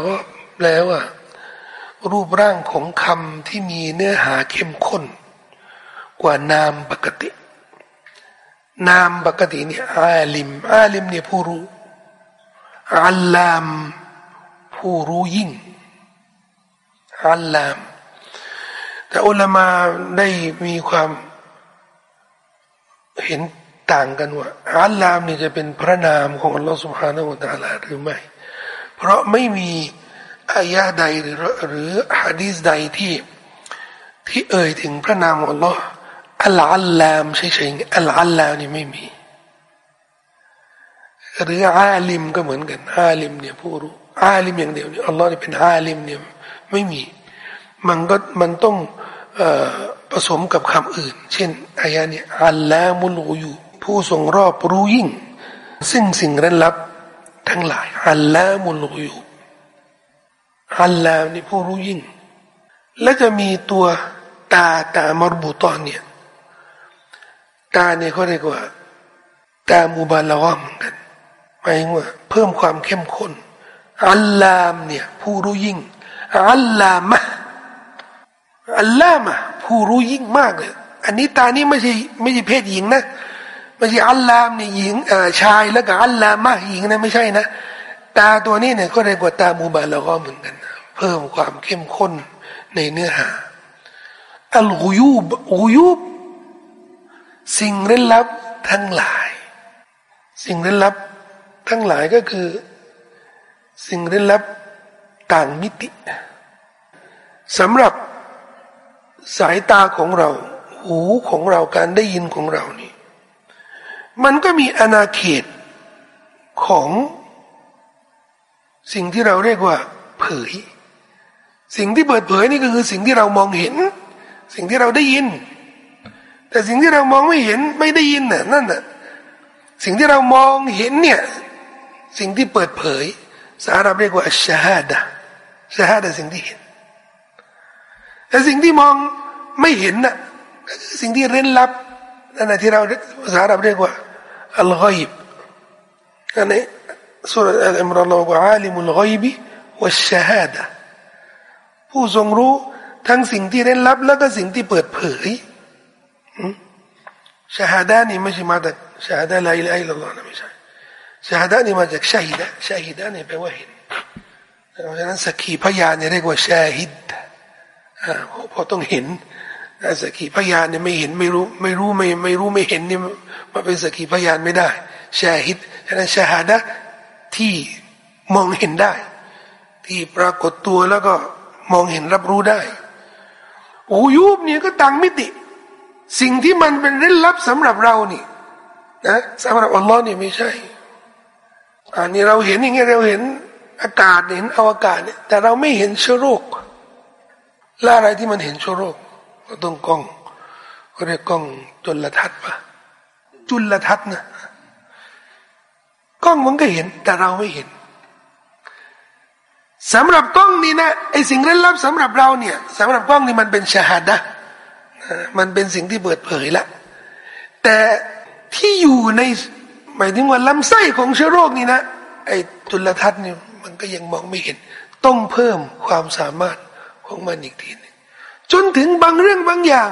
แปลว่า รูปร่างของคำที่มีเนื้อหาเข้มข้น กว่านามปกติ นามปกตินี่อาลิม อาลิมเนี่ยผู้รู้อัลลามผู้รู้ยิ่งอัลลาม แต่อุลามาได้มีความเห็นต่างกันว่าอัลลามนี่จะเป็นพระนามของอัลลอฮฺสุบฮานาอัลลอฮหรือไม่ เพราะไม่มีอายะใดหรือหรือฮะดีษใดที่ที่เอ่ยถึงพระนามของอัลลอฮ์ อัลอัลลามใช่ใช่อัลอัลลามนี่ไม่มี หรืออาลิมก็เหมือนกันอาลิมเนี่ยผู้รู้อาลิมอย่างเดียวเนี่ยอัลลอฮ์นี่เป็นอาลิมเนี่ยไม่มี มันก็มันต้องผสมกับคำอื่น เช่นอายะเนี้อัลลามุลกุยูผู้ทรงรอบรู้ยิ่ง ซึ่งสิ่งเร้นลับทั้งหลายอัลลามุลกุยูอัลลานี่ผู้รู้ยิ่ง และจะมีตัวตาตามรบุตอนเนี่ย ตาเนี่ยเขาเรียกว่า ตามูบาลาวเหมือนกันหมายว่าเพิ่มความเข้มข้นอัลลามเนี่ยผู้รู้ยิ่งอัลลามะอัลลามะผู้รู้ยิ่งมากเลยอันนี้ตานี่ไม่ใช่ไม่ใช่เพศหญิงนะไม่ใช่อัลลามเนี่ยหญิงเอ่อชายแล้วก็อัลลามะหญิงนะไม่ใช่นะตาตัวนี้เนี่ยก็เรียกว่าตามูบาลาก็เหมือนกัน เพิ่มความเข้มข้นในเนื้อหาอัลกุยูบกุยูบ สิ่งเร้นลับทั้งหลาย สิ่งเร้นลับทั้งหลายก็คือ สิ่งเร้นลับต่างมิติสำหรับสายตาของเรา หูของเราการได้ยินของเรานี่ มันก็มีอนาเขตของสิ่งที่เราเรียกว่าเผย สิ่งที่เปิดเผยนี่ก็คือสิ่งที่เรามองเห็น สิ่งที่เราได้ยิน แต่สิ่งที่เรามองไม่เห็นไม่ได้ยินน่ะนั่นน่ะสิ่งที่เรามองเห็นเนี่ยสิ่งที่เปิดเผยสาราเรียกว่าชาฮาดะชาฮาดะสิ่งที่เห็นแต่สิ่งที่มองไม่เห็นน่ะสิ่งที่เร้นลับนั่นแหะที่เราภาษาเราเรียกว่าอัลกอยบอันนี้สุรอัลอิมรอนบอกว่าอาลิมุลกอยบิวัชาฮาดะผู้ทรงรู้ทั้งสิ่งที่เร้นลับ แล้วก็สิ่งที่เปิดเผย ชาฮดานี่ไม่ใช่มาจากชาฮาดาลาอิลาอิลลอฮ์นะไม่ใช่ชาฮดานี่มาจากชาฮิดะชาฮิดะนี่แปลว่าเห็นเพราะฉะนั้นสักขีพยานเนี่ยเรียกว่าชาฮิดเพอต้องเห็นสักขีพยานเนี่ยไม่เห็นไม่รู้ไม่รู้ไม่ไม่รู้ไม่เห็นนี่มาเป็นสักขีพยานไม่ได้ชาฮิดฉะนั้นชาฮาดะที่มองเห็นได้ ที่ปรากฏตัวแล้วก็มองเห็นรับรู้ได้โอ้ยุบเนี่ยก็ต่างมิติ สิ่งที่มันเป็นเร้นลับสำหรับเรานี่นะสำหรับอัลลอฮ์นี่ไม่ใช่ อันนี้เราเห็นอย่างเงี้ยเราเห็นอากาศเห็นอวกาศเนี่ยแต่เราไม่เห็นเชื้อโรคและอะไรที่มันเห็นชั่วโลกก็ต้องกล้องเรียกกล้องจุลทรรศน์ปะจุลทรรศน์นะกล้องมันก็เห็น แต่เราไม่เห็นสำหรับกล้องนี้นะไอสิ่งเล่นลับสำหรับเราเนี่ยสำหรับกล้องนี้มันเป็นชาฮัดะ มันเป็นสิ่งที่เปิดเผยละ แต่ที่อยู่ในหมายถึงว่าลำไส้ของเชื้อโรคนี่นะ ไอ้จุลทรรศน์นี่มันก็ยังมองไม่เห็น ต้องเพิ่มความสามารถของมันอีกทีนึงจนถึงบางเรื่องบางอย่าง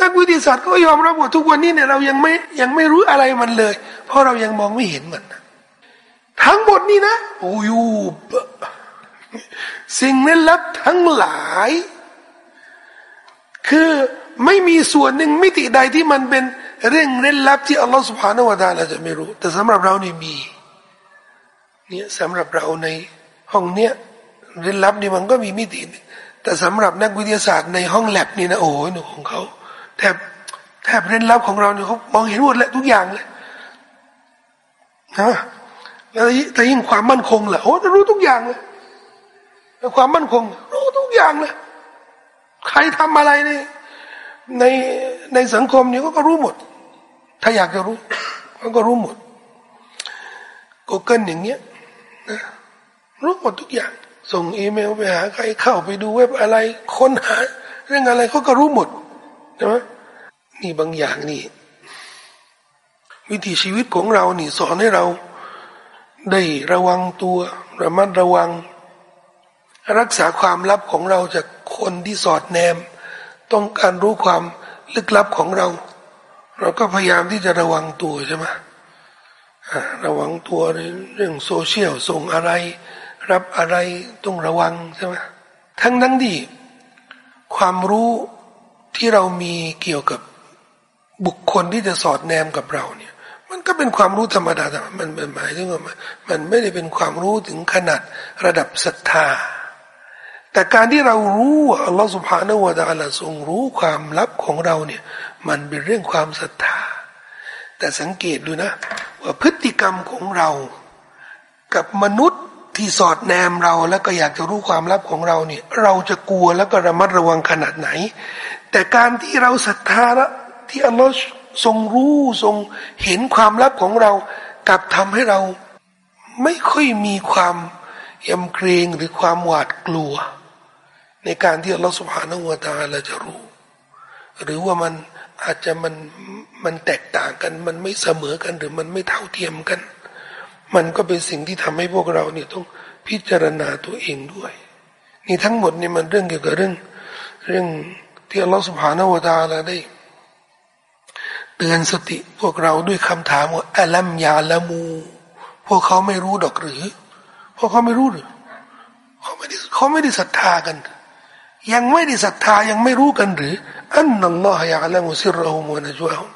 นักวิทยาศาสตร์ก็ยอมรับว่าทุกวันนี้เนี่ยเรายังไม่ยังไม่รู้อะไรมันเลย เพราะเรายังมองไม่เห็นมันทั้งหมดนี่นะโอ้ยสิ่งนั้นลับทั้งหลาย คือ ไม่มีส่วนหนึ่งมิติใดที่มันเป็นเรื่องเร้นลับที่อัลลอฮฺสุบฮานาวะตาลาจะไม่รู้ แต่สำหรับเรานี่มีเนี่ยสำหรับเราในห้องเนี้ยเร้นลับนี่มันก็มีมิติ แต่สำหรับนักวิทยาศาสตร์ในห้องแลบนี่นะโอ้ยหนูของเขาแทบแทบเร้นลับของเราเนี่ยเขามองเห็นหมดแหละทุกอย่างเลยนะแล้วแต่ยิ่งความมั่นคงล่ะโอ้รู้ทุกอย่างเลยความมั่นคง รู้ทุกอย่างเลยใครทำอะไรเนี่ย ในในสังคมนี้ก็รู้หมด ถ้าอยากจะรู้เขาก็รู้หมดกูเกิลอย่างเงี้ยนะรู้หมดทุกอย่าง ส่งอีเมลไปหาใครเข้าไปดูเว็บอะไรค้นหา เรื่องอะไรเขาก็รู้หมดใช่ไหมนี่บางอย่างนี่ วิถีชีวิตของเรานี่ สอนให้เรา ได้ระวังตัวระมัดระวัง รักษาความลับของเราจากคนที่สอดแนม ต้องการรู้ความลึกลับของเรา เราก็พยายามที่จะระวังตัวใช่ไหมระวังตัวในเรื่องโซเชียลส่งอะไร รับอะไรต้องระวังใช่ไหมทั้งนั้นดีความรู้ที่เรามีเกี่ยวกับบุคคลที่จะสอดแนมกับเราเนี่ย มันก็เป็นความรู้ธรรมดาแต่มันหมายถึงว่ามันไม่ได้เป็นความรู้ถึงขนาดระดับศรัทธา แต่การที่เรารู้ว่าอัลลอฮฺสุบฮานาวะตาละทรงรู้ความลับของเราเนี่ย มันเป็นเรื่องความศรัทธา แต่สังเกตดูนะ ว่าพฤติกรรมของเรา กับมนุษย์ที่สอดแนมเราแล้วก็อยากจะรู้ความลับของเราเนี่ย เราจะกลัวแล้วก็ระมัดระวังขนาดไหน แต่การที่เราศรัทธาละที่อัลลอฮฺทรงรู้ทรงเห็นความลับของเรากับทำให้เราไม่ค่อยมีความยำเกรงหรือความหวาดกลัว ในการที่อัลลอฮฺสุบฮานาอูตาลาจะรู้ หรือว่ามันอาจจะมันมันแตกต่างกัน มันไม่เสมอกันหรือมันไม่เท่าเทียมกัน มันก็เป็นสิ่งที่ทำให้พวกเราเนี่ยต้องพิจารณาตัวเองด้วย นี่ทั้งหมดนี่มันเรื่องเกี่ยวกับเรื่อง เรื่องที่อัลลอฮฺสุบฮานาอูตาลาได้ เตือนสติพวกเราด้วยคำถามว่าอัลัมยาละมู พวกเขาไม่รู้ดอกหรือ พวกเขาไม่รู้หรือเขาไม่ได้เขาไม่ได้ศรัทธากัน ยังไม่ได้ศรัทธายังไม่รู้กันหรืออันนัลลอฮฺยาละมุสิรหุมวนะจวะฮุ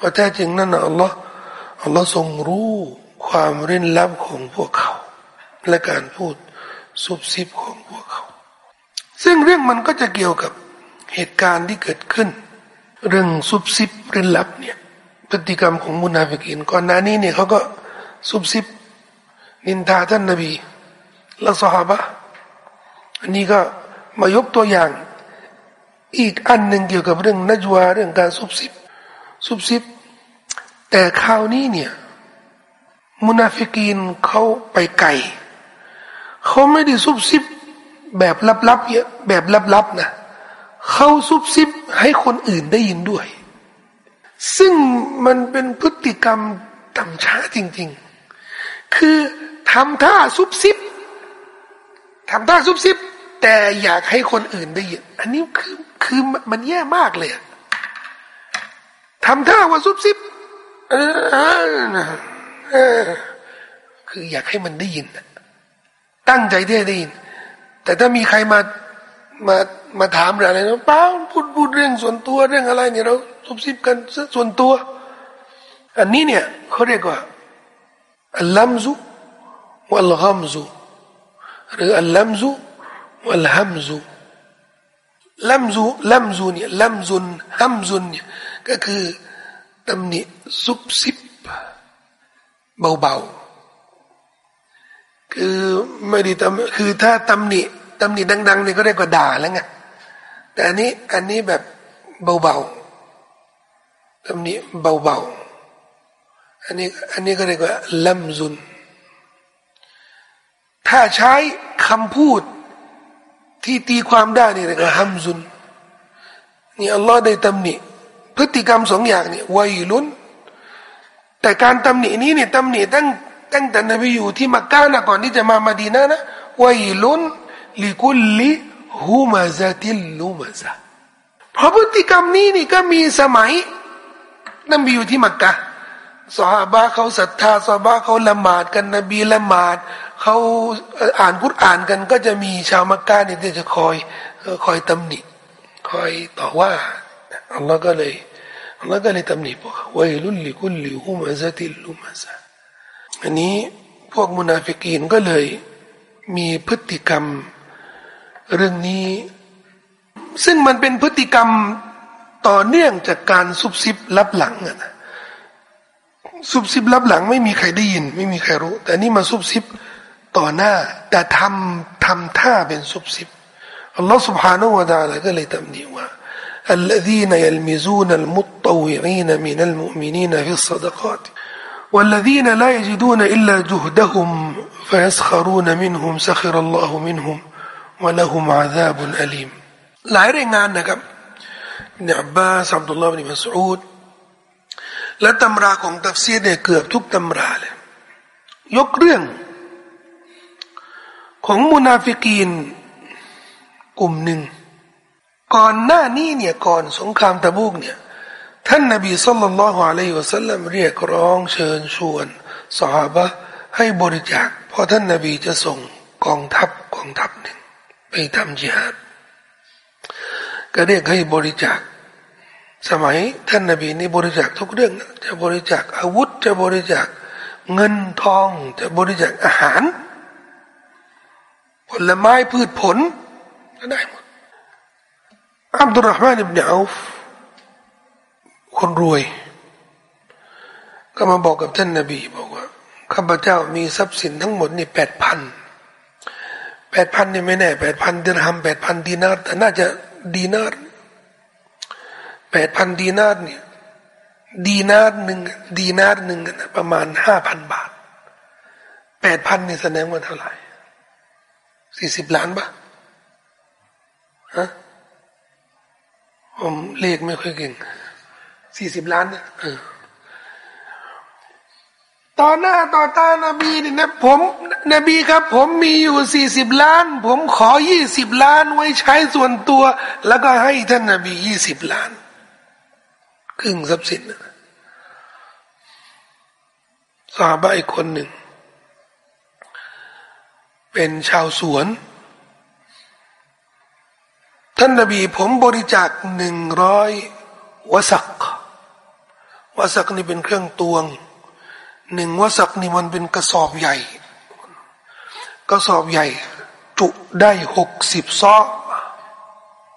ว่าแท้จริงนั่นอัลลอฮฺอัลลอฮฺทรงรู้ความเร้นลับของพวกเขา และการพูดซุบซิบของพวกเขา ซึ่งเรื่องมันก็จะเกี่ยวกับเหตุการณ์ที่เกิดขึ้น เรื่องซุบซิบเร้นลับเนี่ยพฤติกรรมของมุนาฟิกินก่อนหน้านี้เนี่ยเขาก็ซุบซิบนินทาท่านนบีและสหายอันนี้ก็ มายกตัวอย่าง อีกอันหนึ่งเกี่ยวกับเรื่องนัจวาเรื่องการซุบซิบซุบซิบ แต่คราวนี้เนี่ยมุนาฟิกีนเขาไปไกลเขาไม่ได้ซุบซิบแบบลับๆเยอะแบบลับๆนะเขาซุบซิบให้คนอื่นได้ยินด้วย ซึ่งมันเป็นพฤติกรรมต่ำช้าจริง ๆ คือทำท่าซุบซิบทำท่าซุบซิบ แต่อยากให้คนอื่นได้ยินอันนี้คือคือมันแย่มากเลยทำท่าว่าซุบซิบคืออยากให้มันได้ยินตั้งใจที่จะได้ยิน แต่ถ้ามีใครมามามาถามอะไรนะปล่าพูดพูดเรื่องส่วนตัวเรื่องอะไรเนี่ยเราซุบซิบกันส่วนตัว อันนี้เนี่ยเขาเรียกว่าอัลลัมซุวัลฮัมซุหรืออัลลัมซุ วัลฮัมซุลัมซุลัมซุเนี่ยลัมซุนฮัมซุนเนี่ยก็คือตำหนิซุบซิบเบาๆคือไม่ได้ตำคือถ้าตำหนิตำหนิดังๆเนี่ยก็เรียกว่าด่าแล้วไงแต่อันนี้อันนี้แบบเบาๆตำหนิเบาๆอันนี้อันนี้ก็เรียกว่าลัมซุน ถ้าใช้คำพูด ที่ตีความได้นี่เรียกว่าฮัมซุนนี่อัลลอฮ์ได้ตำหนิ พฤติกรรมสองอย่างนี่วัยรุ่นแต่การตำหนินี้เนี่ยตำหนิตั้งตั้งแต่นบีอยู่ที่มักกะนะก่อนที่จะมามาดีนะนะวัยรุ่นลิคุลลิฮูมาซาติลลูมาซาเพราะพฤติกรรมนี้นี่ก็มีสมัยนบีอยู่ที่มักกะ สหบาเขาศรัทธาสหบาเขาละหมาดกันนบีละหมาดเขาอ่านกุรอ่านกันก็จะมีชาวมักกะเนี่ที่จะคอยคอยตำหนิคอยต่อว่าอัลลอฮ์ก็เลยอัลลอฮ์ก็เลยตำหนิบอกว่าลุลลิกุลลิฮุมาซาติลุมาซาอันนี้พวกมุนาฟิกีนก็เลยมีพฤติกรรมเรื่องนี้ ซึ่งมันเป็นพฤติกรรมต่อเนื่องจากการซุบซิบลับหลังนะ ซุบซิบลับหลัง ไม่มีใครได้ยิน ไม่มีใครรู้ แต่นี่มาซุบซิบต่อหน้า แต่ทำทำท่าเป็นซุบซิบอัลลอฮฺ سبحانه และ تعالى ก็เลยตำหนิว่า الذين يلمزون المطوعين من المؤمنين في الصدقات والذين لا يجدون إلا جهدهم فيسخرون منهم سخر الله منهم ولهم عذاب أليم หลายรายงานนะครับอิบนอับบาสอับดุลลาห์บินมัสอูด และตำราของตัฟซีเนี่ยเกือบทุกตำราเลย ยกเรื่อง ของมุนาฟิกีน กลุ่มหนึ่ง ก่อนหน้านี้เนี่ยก่อนสงครามตะบูกเนี่ย ท่านนบีสุลต่านละฮ์อะลัยฮิวสัลลัมเรียกร้องเชิญชวนสหบะให้บริจาคเพราะท่านนบีจะส่งกองทัพกองทัพหนึ่ง ไปทำจิฮาดก็เรียกให้บริจาค สมัยท่านนบีนี่บริจาคทุกเรื่องนะจะบริจาคอาวุธจะบริจาคเงินทองจะบริจาคอาหาร ผลไม้พืชผลก็ได้หมดอับดุรเราะห์มานอิบนุเอาฟ์คนรวย ก็มาบอกกับท่านนบีบอกว่าข้าพเจ้ามีทรัพย์สินทั้งหมดนี่แปดพันแปดพันนี่ไม่แน่แปดพันดิรหัมแปดพันดีนาร์แต่น่าจะดีนาร์ แปดพันดีนาร์เนี่ยดีนาร์หนึ่งดีนาร์หนึ่งประมาณห้าพันบาทแปดพันนี่แสดงว่าเท่าไหร่สี่สิบล้านปะฮะผมเลขไม่ค่อยเก่งสี่สิบล้านนะเออต่อหน้าต่อตานบีนี่นะผม นบีครับ ผมมีอยู่สี่สิบล้าน ผมขอยี่สิบล้านไว้ใช้ส่วนตัว แล้วก็ให้ท่านนบียี่สิบล้าน ครึ่งทรัพย์สินนะสาบะอีกคนหนึ่ง เป็นชาวสวน ท่านนบีผมบริจาคหนึ่งร้อยวสักวสักนี่เป็นเครื่องตวงหนึ่งวสักนี่มันเป็นกระสอบใหญ่ กระสอบใหญ่ จุได้หกสิบซอ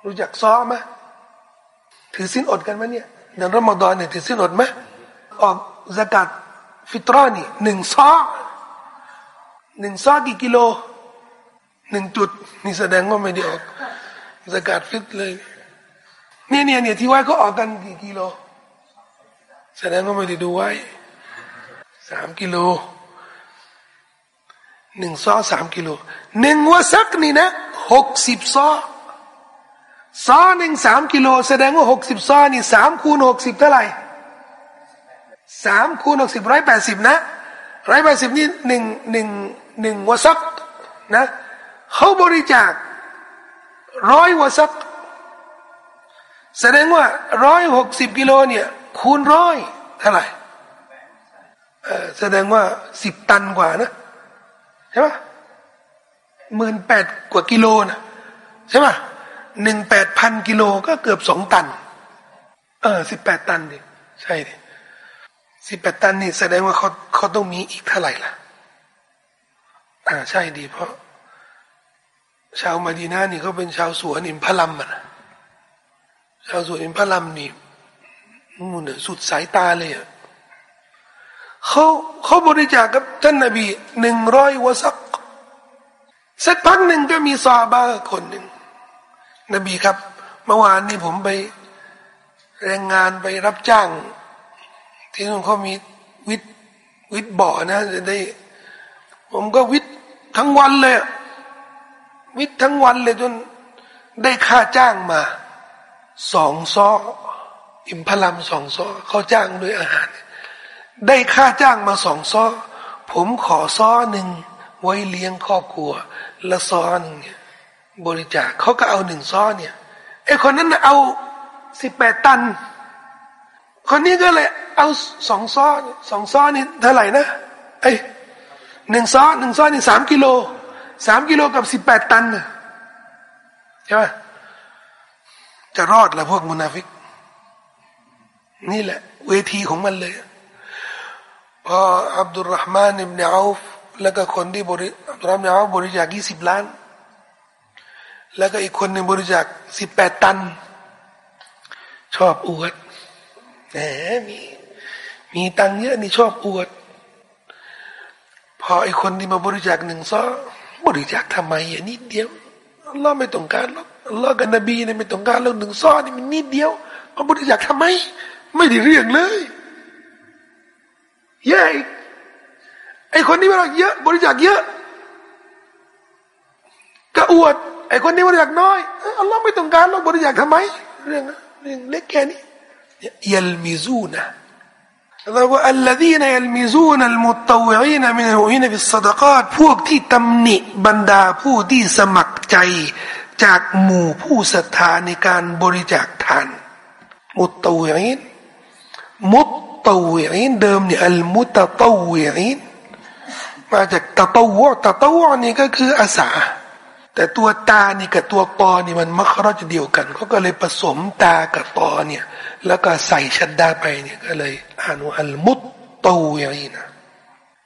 รู้จักซอไหมถือสิ้นอดกันไหมเนี่ย เดือนรอมฎอนเนี่ยถือสิ้นอดไหมออกสกัดฟิตรอนี่หนึ่งซอหนึ่งซอกี่กิโลหนึ่งจุดนี่แสดงว่าไม่ได้ออกสกัดฟิตเลยเนี่ยเนี่ยเนี่ยที่ไว้ก็ออกกันกี่กิโล แสดงว่าไม่ได้ดูไว้สามกิโลหนึ่งซ้อสามกิโลหนึ่งวัสักนี่นะหกสิบซ้อ ซอหนึ่งสามกิโลแสดงว่าหกสิบซอนี่สามคูณหกสิบเท่าไหร่สามคูณหกสิบร้อยแปดสิบนะร้อยแปดสิบนี่หนึ่งหนึ่งหนึ่งวัสักนะเขาบริจาคร้อยวซัก แสดงว่าร้อยหกสิบกิโลเนี่ยคูณร้อยเท่าไหร่แสดงว่าสิบตันกว่านะใช่ไหมหมื่นแปดกว่ากิโลนะใช่ไหม หนึ่งแปดพันกิโลก็เกือบสองตัน เออสิบแปดตันดิใช่ดิสิบแปดตันนี่แสดงว่าเขาเขาต้องมีอีกเท่าไหร่ล่ะ อ่าใช่ดีเพราะ ชาวมาดีนานี่เขาเป็นชาวสวนอิมพลัมนะชาวสวนอิมพลัมนี่มุนสุดสายตาเลยอะเขาเขาบริจาคกับท่านนบีหนึ่งร้อยวสักสักพักหนึ่งก็มีซาบาคนหนึ่ง นบีครับ เมื่อวานนี้ผมไปแรงงานไปรับจ้าง ที่นู่นเขามีวิทวิทบ่อนะจะได้ ผมก็วิททั้งวันเลยวิททั้งวันเลยจนได้ค่าจ้างมาสองซ้ออิมพลัมสองซ้อเขาจ้างด้วยอาหาร ได้ค่าจ้างมาสองซ้อผมขอซ้อหนึ่งไว้เลี้ยงครอบครัว ละซ้อนึงเนี่ย บริจาคเขาก็เอาหนึ่งซ้อเนี่ยไอคนนั้นเอาสิบแปดตัน คนนี้ก็เลยเอาสองซ้อสองซ้อนี่เท่าไหร่นะไอหนึ่งซ้อหนึ่งซ้อนี่สามกิโลสามกิโลกับสิบแปดตันใช่ไหมจะรอดละพวกมุนาฟิก นี่แหละ เวทีของมันเลยพออับดุลรหมานอิบเนอาฟแล้วก็คนที่บริอับดุลรหมานอิบเนอาฟบริจาคยี่สิบล้าน แล้วก็อีกคนหนึ่งบริจาคสิบแปดตัน ชอบอวดแหมมีมีตังเยอะนี่ชอบอวด พอไอ้คนที่มาบริจาคหนึ่งซ้อบริจาคทำไมอะนิดเดียวอัลลอไม่ต้องการหรอกอัลลอกับนบีเนี่ยไม่ต้องการเรื่องหนึ่งซ้อนี่มันนิดเดียวมาบริจาคทำไม ไม่ได้เรื่องเลยเยอะไอคนนี้บริจาเยอะ บริจาคเยอะกระอวด อ้คนนี้บริจาคน้อยอัลลอฮ์ไม่ต้องการหรอกบริจาคทำไม เรื่องเรื่องเล็กแค่นี้ยัลมิซูนะเราว่าอัลลดีนยัลมิซูนัลมุตตวีนมินหูอินบิสดกาตพวกที่ตำหนิบรรดาผู้ที่สมัครใจจากหมู่ผู้ศรัทธาในการบริจาคทาน มุตตวีนมุตตวีนเดิมเนี่ยอัลมุตตวีนมาจากตะตวตะตวนี่ก็คืออาสา แต่ตัวตานี่กับตัวตอนี่มันมัครจเดียวกันเขาก็เลยผสมตากับตอเนี่ย แล้วก็ใส่ชัดดาไปเนี่ยก็เลยอ่านว่าอัลมุตตวีนะ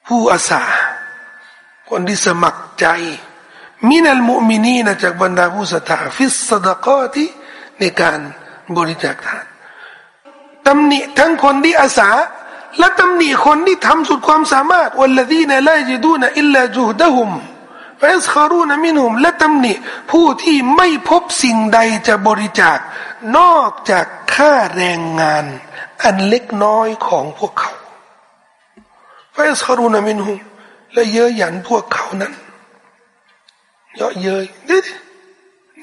ผู้อาสา คนที่สมัครใจ มินัลมุมินีนะจากบรรดาผู้ศรัทธาฟิสสดกอที่ในการบริจาคทานตำหนิทั้งคนที่อาสา และตำหนิคนที่ทำสุดความสามารถวัลลดีนลาจิดูนอิลลาจูดะฮุม ฟสคารูนมินุมและตำหนิผู้ที่ไม่พบสิ่งใดจะบริจาคนอกจากค่าแรงงาน อันเล็กน้อยของพวกเขาเฟสคารูนมินุมและเยอะหยันพวกเขานั้น เยอะเย้ยนี่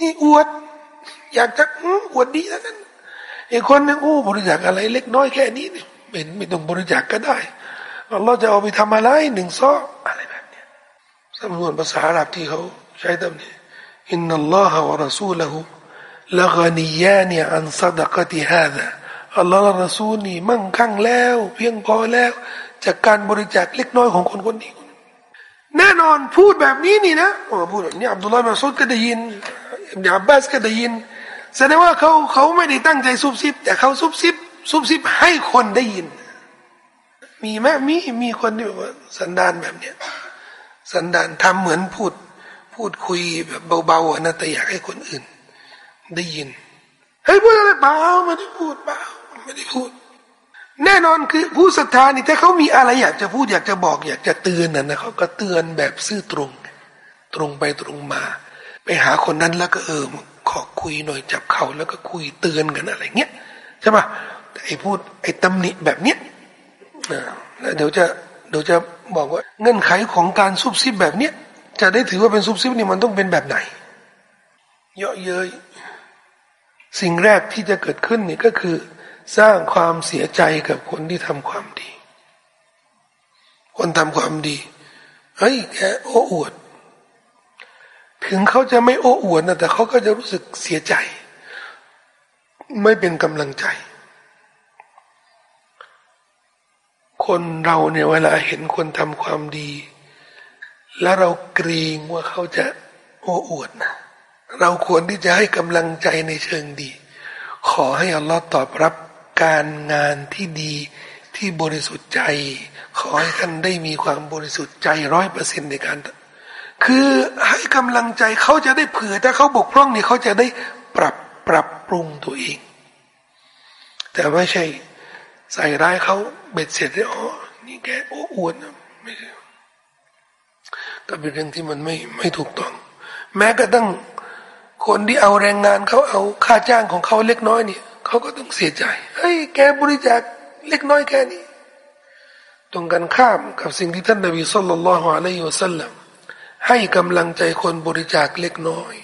นี่อวด อยากจะอวดดีแล้วกันอีกคนนึงโอ้บริจาคอะไร เล็กน้อยแค่นี้นี่ไม่ไม่ต้องบริจาคก็ได้เราจะเอาไปทำอะไรหนึ่งซ้อ สำนวนภาษาอาหรับที่เขาใช้ตำนี้อินนัลลอฮฺวะร س สูละหูละกานียานีอันซาดกติฮาดะอัลลอฮฺร س สูลนี่มั่งคั่งแล้ว เพียงพอแล้ว จากการบริจาคเล็กน้อยของคนคนนี้ แน่นอนพูดแบบนี้นี่นะโอ้พูดนี้อับดุลลาห์มาซุดก็ได้ยินอิบนาอับบาสก็ได้ยินแสดงว่าเขาเขาไม่ได้ตั้งใจซุบซิบแต่เขาซุบซิบซุบซิบให้คนได้ยิน มีไหมมีมีคนที่แบบว่าสันดานแบบเนี้ย สันดานทำเหมือนพูด พูดคุยแบบเบาๆนะแต่อยากให้คนอื่น ได้ยินเฮ้ยพูดอะไรเปล่าไม่ได้พูดเปล่าไม่ได้พูด แน่นอนคือผู้ศรัทธานี่ถ้าเขามีอะไรอยากจะพูดอยากจะบอก อยากจะเตือนนะนะเขาก็เตือนแบบซื่อตรง ตรงไปตรงมา ไปหาคนนั้นแล้วก็เออขอคุยหน่อยจับเขาแล้วก็คุยเตือนกันอะไรเงี้ยใช่ปะไอ้พูดไอ้ตำหนิแบบเนี้ยแล้วเดี๋ยวจะ เดี๋ยวจะบอกว่าเงื่อนไขของการซุบซิบแบบเนี้ยจะได้ถือว่าเป็นซุบซิบนี่มันต้องเป็นแบบไหน เยอะเย้ยสิ่งแรกที่จะเกิดขึ้นนี่ก็คือ สร้างความเสียใจกับคนที่ทำความดี คนทำความดีเฮ้ยแกโอ้อวด ถึงเขาจะไม่โอ้อวดนะแต่เขาก็จะรู้สึกเสียใจ ไม่เป็นกำลังใจ คนเราเนี่ยเวลาเห็นคนทำความดี แล้วเราเกรงว่าเขาจะโอ้อวดนะเราควรที่จะให้กำลังใจในเชิงดี ขอให้อัลลอฮ์ตอบรับการงานที่ดีที่บริสุทธิ์ใจ ขอให้ท่านได้มีความบริสุทธิ์ใจร้อยเปอร์เซ็นในการ คือให้กำลังใจเขาจะได้เผื่อถ้าเขาบกพร่องเนี่ยเขาจะได้ปรับปรับปรุงตัวเอง แต่ไม่ใช่ ใส่ร้ายเขาเบ็ดเสร็จเลยอ๋อนี่แกโอ้อวดนะไม่ใช่ก็เป็นเรื่องที่มันไม่ไม่ถูกต้อง แม้กระทั่งคนที่เอาแรงงานเขาเอาค่าจ้างของเขาเล็กน้อยเนี่ยเขาก็ต้องเสียใจเฮ้ยแกบริจาคเล็กน้อยแค่นี้ตรงกันข้ามกับสิ่งที่ท่านนบีสุลต่านละฮ์อะลัยฮิวสัลลัมให้กำลังใจคนบริจาคเล็กน้อย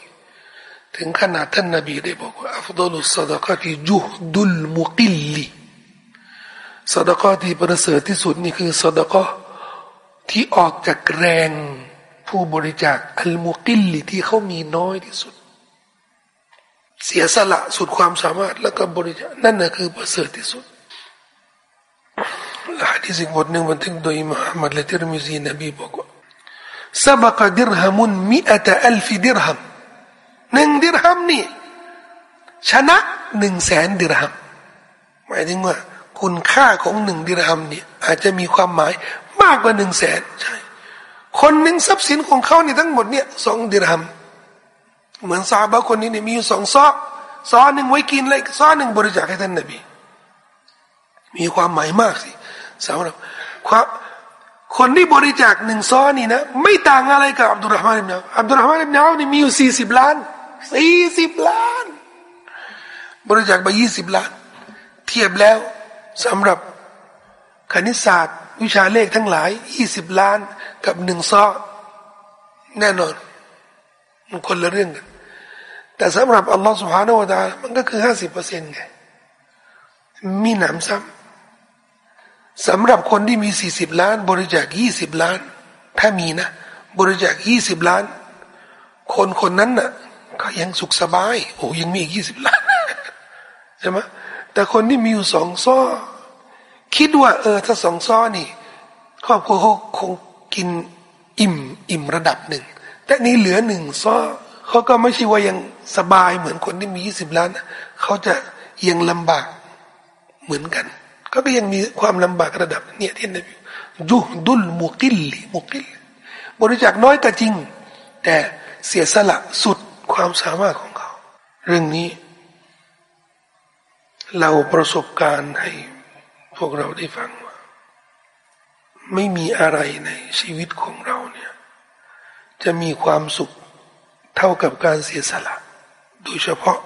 ถึงขนาดท่านนบีได้บอกว่าอัฟดลุสดะกาติจุฮดุลมุกิลลี สดกที่ประเสริฐที่สุดนี่คือสดกที่ออกจากแรงผู้บริจาคอัลมุกิลลีที่เขามีน้อยที่สุด เสียสละสุดความสามารถแล้วก็บริจาคนั่นนะคือประเสริฐที่สุดฮะดีสิบทหนึ่งบันทึกโดยมุฮัมมัดและทิรมิซีนบีบอกว่า سبق درهم مئة ألف درهم หนึ่งดิรฮัมนี่ชนะหนึ่งแสนดิรฮัมหมายถึงว่า คุณค่าของหนึ่งดิรฮัมเนี่ยอาจจะมีความหมายมากกว่าหนึ่งแสนใช่ คนหนึ่งทรัพย์สินของเขาเนี่ทั้งหมดเนี่ยสองดิรฮัม เหมือนซาบะคนนี้เนี่ยมีอยู่สองซอซอหนึ่งไว้กินเลยซอหนึ่งบริจาคให้ท่านนบี มีความหมายมากสิสำหรับความคนที่บริจาคหนึ่งซอนี่นะไม่ต่างอะไรกับอับดุลรหมานอิบนาอับดุลรหมานอิบนาเนี่มีอยู่สี่สิบล้านสี่สิบล้าน บริจาคไปยี่สิบล้าน เทียบแล้ว สำหรับคณิตศาสตร์ วิชาเลขทั้งหลายยี่สิบล้านกับหนึ่งซอแน่นอนมันคนละเรื่องกันแต่สำหรับอัลลอฮฺสุฮานวะตามันก็คือห้าสิบเปอร์เซ็นต์ไงมีหนำซ้ำสำหรับคนที่มีสี่สิบล้าน บริจาคยี่สิบล้าน ถ้ามีนะ บริจาคยี่สิบล้าน คนคนนั้นน่ะ ก็ยังสุขสบาย โอ้ยังมีอีกยี่สิบล้าน ใช่ไหม แต่คนที่มีอยู่สองซ้อ คิดว่าเออ ถ้าสองซ้อนี่ ครอบครัวเขาคงกินอิ่ม อิ่มระดับหนึ่ง แต่นี่เหลือหนึ่งซ้อเขาก็ไม่ใช่ว่ายังสบายเหมือนคนที่มียี่สิบล้านเขาจะยังลำบากเหมือนกัน ก็ยังมีความลำบากระดับเนี่ยที่นบีจุดุลมุกิลลมุกิลบริจาคน้อยก็จริง แต่เสียสละสุดความสามารถของเขา เรื่องนี้ เราประสบการณ์ให้พวกเราได้ฟังว่า ไม่มีอะไรในชีวิตของเราเนี่ยจะมีความสุขเท่ากับการเสียสละ โดยเฉพาะ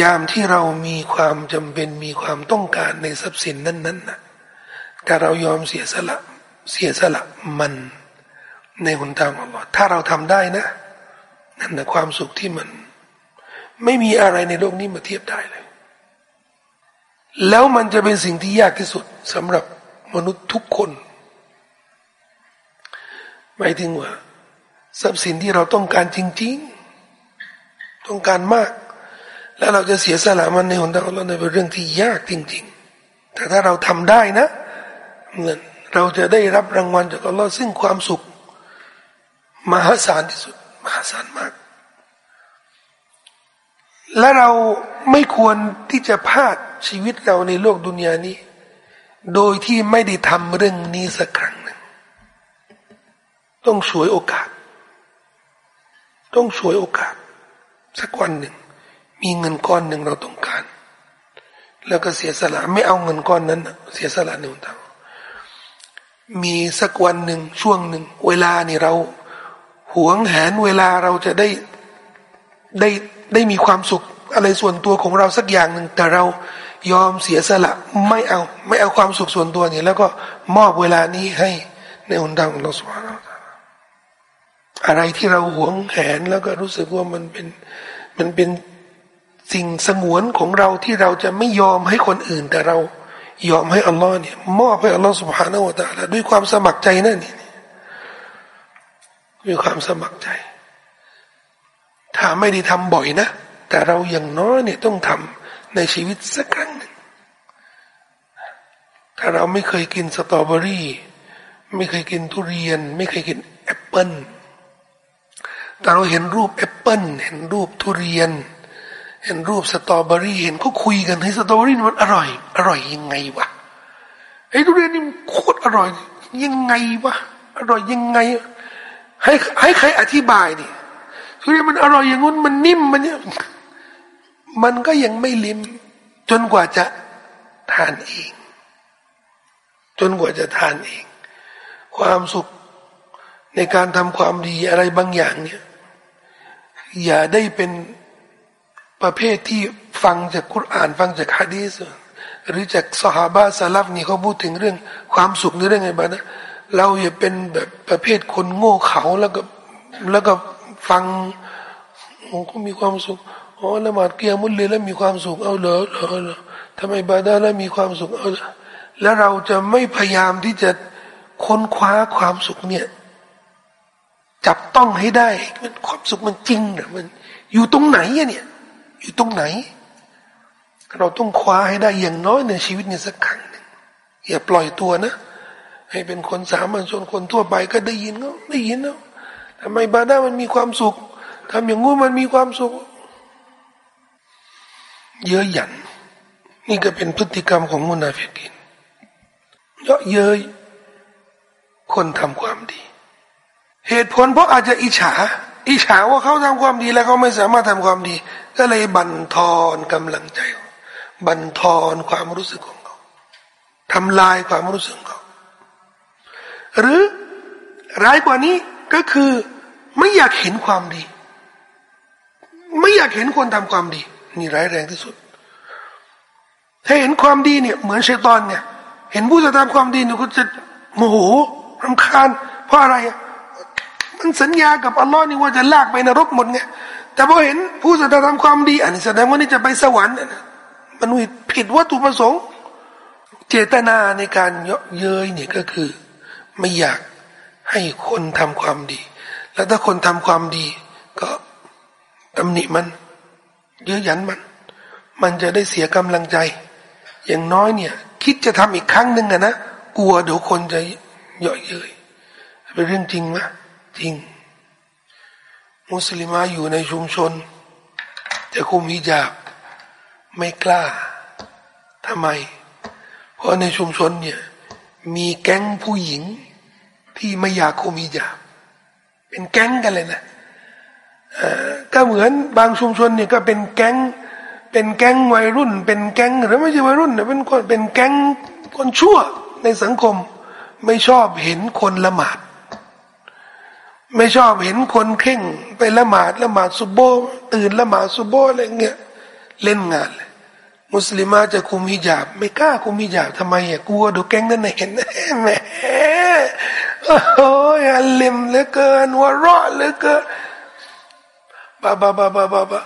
ยามที่เรามีความจำเป็นมีความต้องการในทรัพย์สินนั้นๆนะแต่เรายอมเสียสละเสียสละมันในหนทางของเราถ้าเราทำได้นะ นั่นแหละความสุขที่มัน ไม่มีอะไรในโลกนี้มาเทียบได้เลย แล้วมันจะเป็นสิ่งที่ยากที่สุดสำหรับมนุษย์ทุกคน หมายถึงว่าทรัพย์สินที่เราต้องการจริง ๆ ต้องการมาก แล้วเราจะเสียสละมันในหนทางของเราเป็นเรื่องที่ยากจริง ๆ แต่ถ้าเราทำได้นะเงินเราจะได้รับรางวัลจากอัลลอฮ์ซึ่งความสุข มหาศาลที่สุด มหาศาลมาก และเราไม่ควรที่จะพลาด ชีวิตเราในโลกดุนยานี้ โดยที่ไม่ได้ทำเรื่องนี้สักครั้งหนึ่งต้องช่วยโอกาส ต้องช่วยโอกาส สักวันหนึ่ง มีเงินก้อนหนึ่งเราต้องการ แล้วก็เสียสละไม่เอาเงินก้อนนั้น เสียสละหนึ่งทางมีสักวันหนึ่งช่วงหนึ่ง เวลานี่เราหวงแหนเวลาเราจะได้ได้ได้มีความสุขอะไรส่วนตัวของเราสักอย่างหนึ่งแต่เรา ยอมเสียสละไม่เอา ไม่เอาความสุขส่วนตัวเนี่ยแล้วก็มอบเวลานี้ให้ในหนทางของเราสวรรค์อะไรที่เราหวงแหนแล้วก็รู้สึกว่ามันเป็นมันเป็นสิ่งสงวนของเราที่เราจะไม่ยอมให้คนอื่น แต่เรายอมให้อัลลอฮ์เนี่ยมอบให้อัลลอฮ์สุบฮานาวะตาละด้วยความสมัครใจนั่นนี่มีความสมัครใจ ถ้าไม่ได้ทำบ่อยนะ แต่เราอย่างน้อยเนี่ยต้องทำ ในชีวิตสักครั้งหนึ่งถ้าเราไม่เคยกินสตรอเบอรี่ ไม่เคยกินทุเรียน ไม่เคยกินแอปเปิลแต่เราเห็นรูปแอปเปิลเห็นรูปทุเรียน เห็นรูปสตรอเบอรี่ เห็นเขาคุยกันให้สตรอเบอรี่มันอร่อย อร่อยยังไงวะไอ้ทุเรียนนี่โคตรอร่อย ยังไงวะอร่อยยังไง ให้ให้ใครอธิบายดิทุเรียนมันอร่อยอย่างงู้นมันนิ่มมันเนี่ย มันก็ยังไม่ลิ้ม จนกว่าจะทานเอง จนกว่าจะทานเอง ความสุขในการทำความดีอะไรบางอย่างเนี่ย อย่าได้เป็นประเภทที่ฟังจากคุราน ฟังจากฮะดีษหรือจากสหาบาสลับนี่เขาพูดถึงเรื่อง ความสุขในเรื่องไงบ้างนะเราอย่าเป็นแบบประเภทคนโง่เขาแล้วก็แล้วก็ฟังโอ้ก็มีความสุข อ๋อละหมาดเกียมุลเลยแล้วมีความสุขเอาเหรอเหรอเหรอทำไมบาดาแล้วมีความสุขเอาแล้วเราจะไม่พยายามที่จะค้นคว้าความสุขเนี่ยจับต้องให้ได้มันความสุขมันจริงหรือมันอยู่ตรงไหนอะเนี่ย อยู่ตรงไหน เราต้องคว้าให้ได้อย่างน้อยในชีวิตเนี่ยสักครั้งหนึ่งอย่าปล่อยตัวนะ ให้เป็นคนสามัญชนคนทั่วไปก็ได้ยินก็ได้ยินเนาะทำไมบาดามันมีความสุขทำอย่างงู้มันมีความสุข เยอะหยัน นี่ก็เป็นพฤติกรรมของมุนาฟิกินเยอะเย้ยคนทำความดี เหตุผลเพราะอาจจะอิจฉา อิจฉาว่าเขาทำความดีแล้วเขาไม่สามารถทำความดี ก็เลยบั่นทอนกำลังใจ บั่นทอนความรู้สึกของเขาทำลายความรู้สึกของเขา หรือร้ายกว่านี้ก็คือไม่อยากเห็นความดี ไม่อยากเห็นคนทำความดี นี่ร้ายแรงที่สุด ถ้าเห็นความดีเนี่ย เหมือนเชตอนเนี่ยเห็นผู้จะทำความดีเนี่ยก็จะโมโหรำคาญ เพราะอะไรมันสัญญากับอัลลอฮ์นี่ว่าจะลากไปนรกหมดไงแต่พอเห็นผู้จะทำความดี อันนี้แสดงว่านี่จะไปสวรรค์มันผิดวัตถุประสงค์ เจตนาในการเยาะเย้ยเนี่ยก็คือ ไม่อยากให้คนทำความดี แล้วถ้าคนทำความดี ก็ตำหนิมัน ยอะยันมัน มันจะได้เสียกำลังใจ อย่างน้อยเนี่ย คิดจะทำอีกครั้งหนึ่งอะนะกลัวเดี๋ยวคนจะเยาะเย้ยเป็นเรื่องจริงไหมจริง มุสลิมาอยู่ในชุมชนจะคุมฮิญาบไม่กล้าทำไม เพราะในชุมชนเนี่ย มีแก๊งผู้หญิงที่ไม่อยากคุมฮิญาบ เป็นแก๊งกันเลยนะ ก็เหมือนบางชุมชนเนี่ยก็เป็นแก๊ง เป็นแก๊งวัยรุ่น เป็นแก๊งหรือไม่ใช่วัยรุ่นเนี่ยเป็นคนเป็นแก๊งคนชั่วในสังคม ไม่ชอบเห็นคนละหมาด ไม่ชอบเห็นคนเข่งไปละหมาดละหมาดซุบโบ ตื่นละหมาดซุบโบอะไรเงี้ยเล่นงานเลยมุสลิมาจะคุมฮิญาบ ไม่กล้าคุมฮิญาบทำไมอะกลัวดูแก๊งนั้นเห็นแหมโอ้ยอัลลิมเหลือเกินวะรอเหลือเกิน บ้าบ้าบ้าบ้าบ้าบ้า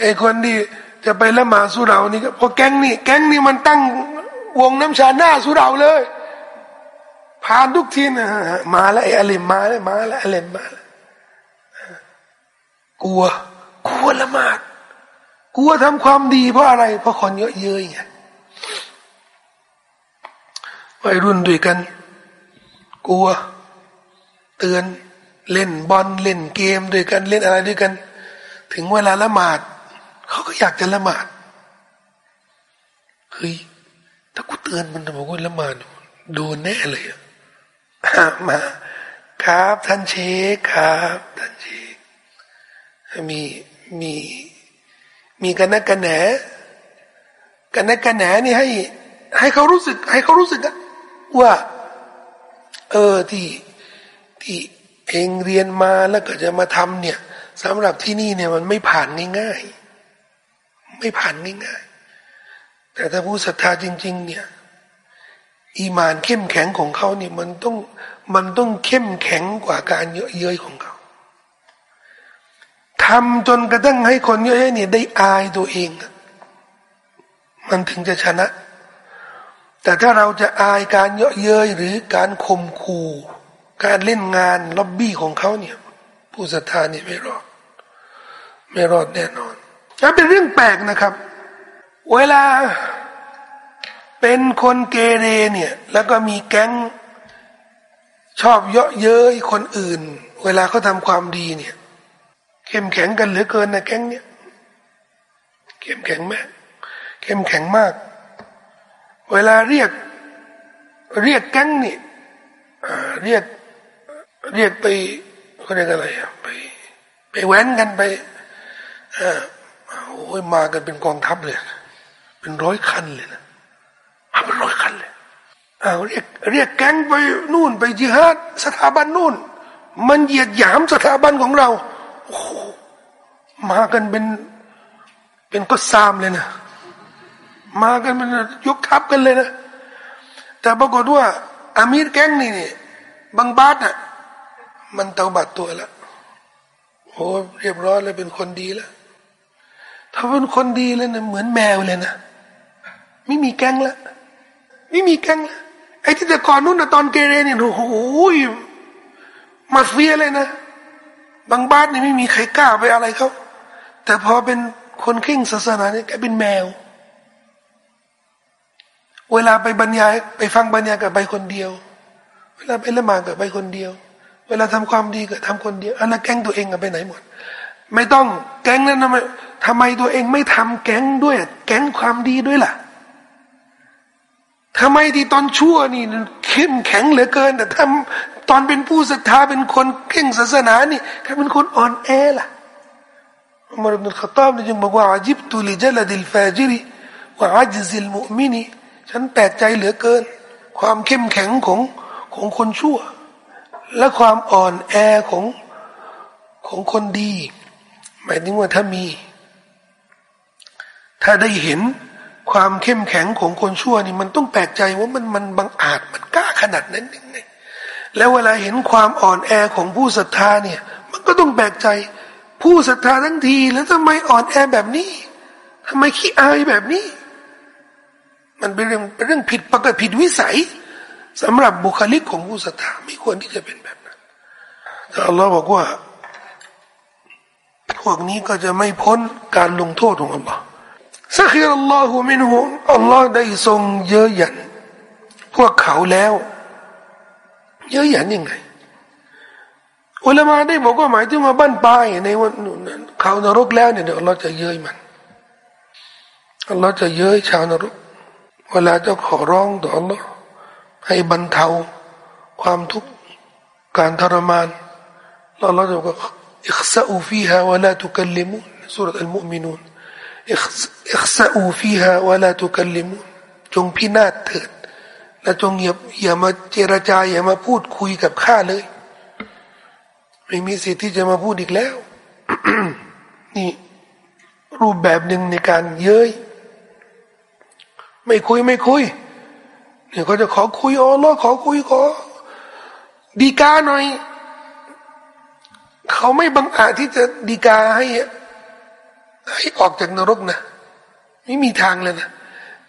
ไอคนที่จะไปละหมาดสุรานี่ก็พอแก๊งนี่แก๊งนี่มันตั้งวงน้ำชาหน้าสุราเลย ผ่านทุกทีนะมาแล้วไออัลลิมมาแล้วมาแล้วอลิมมาแล้วกลัวกลัวละหมาดกลัวทำความดีเพราะอะไร เพราะคนเยอะเย้ยไงวัยรุ่นด้วยกัน กลัว เตือนเล่นบอลเล่นเกมด้วยกันเล่นอะไรด้วยกัน ถึงเวลาละหมาดเขาก็อยากจะละหมาดเฮ้ยถ้ากูเตือนมันจะบอกว่าละหมาดโดนแน่เลยมาครับท่านเชคครับท่านเชคมีมีมีกันนักกันแหนกันนักกันแหนนี่ให้ ให้เขารู้สึก ให้เขารู้สึกว่า เออที่ที่เองเรียนมาแล้วก็จะมาทำเนี่ย สำหรับที่นี่เนี่ยมันไม่ผ่านง่ายๆไม่ผ่านง่ายๆ แต่ถ้าผู้ศรัทธาจริง ๆ เนี่ยอีมานเข้มแข็งของเขาเนี่ยมันต้องมันต้องเข้มแข็งกว่าการเยอะเย้ยของเขาทำจนกระทั่งให้คนเยอะๆเนี่ยได้อายตัวเอง มันถึงจะชนะ แต่ถ้าเราจะอายการเยอะเย้ยหรือการข่มขู่ การเล่นงานล็อบบี้ของเขาเนี่ย ผู้ศรัทธาเนี่ยไม่รอด ไม่รอดแน่นอนและเป็นเรื่องแปลกนะครับ เวลาเป็นคนเกเรเนี่ย แล้วก็มีแก๊งชอบเยาะเย้ยคนอื่น เวลาเขาทำความดีเนี่ย เข้มแข็งกันเหลือเกินนะแก๊งเนี่ยเข้มแข็งมากเข้มแข็งมาก เวลาเรียก เรียกแก๊งนี่เรียกเรียกไปเขาเรียกอะไรอะไป ไปแว้นกันไป โอ้ยมากันเป็นกองทัพเลยเป็นร้อยคันเลยนะมาเป็นร้อยคันเลยเอาเรียกเรียกแก๊งไปนู่นไปจิฮาดสถาบันนู่น มันเหยียดหยามสถาบันของเราโอ้มากันเป็น เป็นก็ซามเลยนะมากันเป็นยกทัพกันเลยนะแต่ปรากฏว่าอามีรแก๊งนี่นี่บางบาสน่ะ มันเตาบัดตัวแล้วโอ้เรียบร้อยแล้วเป็นคนดีแล้ว ถ้าเป็นคนดีแล้วเนี่ยเหมือนแมวเลยนะไม่มีแก๊งล้วไม่มีแก๊งล้วไอ้ที่แต่ก่อนนู้นนะตอนเกเรเนี่ยโอ้โหมาเฟียเลยนะบางบ้านนี่ไม่มีใครกล้าไปอะไรเขาแต่พอเป็นคนข่งศาสนาเนี่ยแกเป็นแมว เวลาไปบรรยาย ไปฟังบรรยายกับไปคนเดียว เวลาไปละหมาดกับไปคนเดียว เวลาทำความดีก็ทำคนเดียวอันนั้นแก๊งตัวเองกับไปไหนหมด ไม่ต้องแก๊งนั้นทำไมทำไมตัวเองไม่ทำแก๊งด้วย แก๊งความดีด้วยล่ะทำไมที่ตอนชั่วนี่เข้มแข็งเหลือเกิน แต่ทำตอนเป็นผู้ศรัทธาเป็นคนเข่งศาสนานี่แค่เป็นคนอ่อนแอล่ะอุมารบินขตอบนี่จึงบอกว่าอาจิบตุลิจลดิลฟาจิริว่าอาจซิลมุมินีฉันแปลกใจเหลือเกิน ความเข้มแข็งของของคนชั่ว และความอ่อนแอของของคนดี หมายถึงว่าถ้ามี ถ้าได้เห็นความเข้มแข็งของคนชั่วนี่มันต้องแปลกใจว่ามันมันบังอาจมันกล้าขนาดนั้นยังไงแล้วเวลาเห็นความอ่อนแอของผู้ศรัทธาเนี่ย มันก็ต้องแปลกใจ ผู้ศรัทธาทั้งที แล้วทำไมอ่อนแอแบบนี้ทำไมขี้อายแบบนี้ มันเป็นเรื่องเป็นเรื่องผิดปกติผิดวิสัยสำหรับบุคลิกของผู้ศรัทธาไม่ควรที่จะเป็นแบบนั้นแต่อัลลอฮ์บอกว่า พวกนี้ก็จะไม่พ้นการลงโทษของอัลลอฮ์สักอัลลอฮฺมินหุอัลลอฮ์ได้ทรงเยอะหยันพวกเขาแล้ว เยอะหยันยังไงอุลามาได้บอกว่าหมายถึงว่าบ้านปลายในวันนั้นเขานรกแล้วเนี่ยเดี๋ยวอัลลอฮ์จะเย้ยมันอัลลอฮ์จะเย้ยชาวนรก เวลาจะขอร้องต่ออัลลอฮ์ให้บรรเทาความทุกข์การทรมานอัลลอฮ์จะบอกอิขซาอูฟีฮาวะกั ลลิมุนสุรษอัลมุมินูนอิขซาอูฟีฮาวะลาตุกัลลิมุนจงพินาศเถิดและจงอย่าอย่ามาเจรจาอย่ามาพูดคุยกับข้าเลย ไม่มีสิทธิ์ที่จะมาพูดอีกแล้ว นี่ รูปแบบหนึ่งในการเย้ยไม่คุยไม่คุยเนี่ยเขาจะขอคุยอ๋อขอคุยขอ ดีกาหน่อย เขาไม่บังอาจที่จะดีกาให้ให้ออกจากนรกนะ ไม่มีทางเลยนะ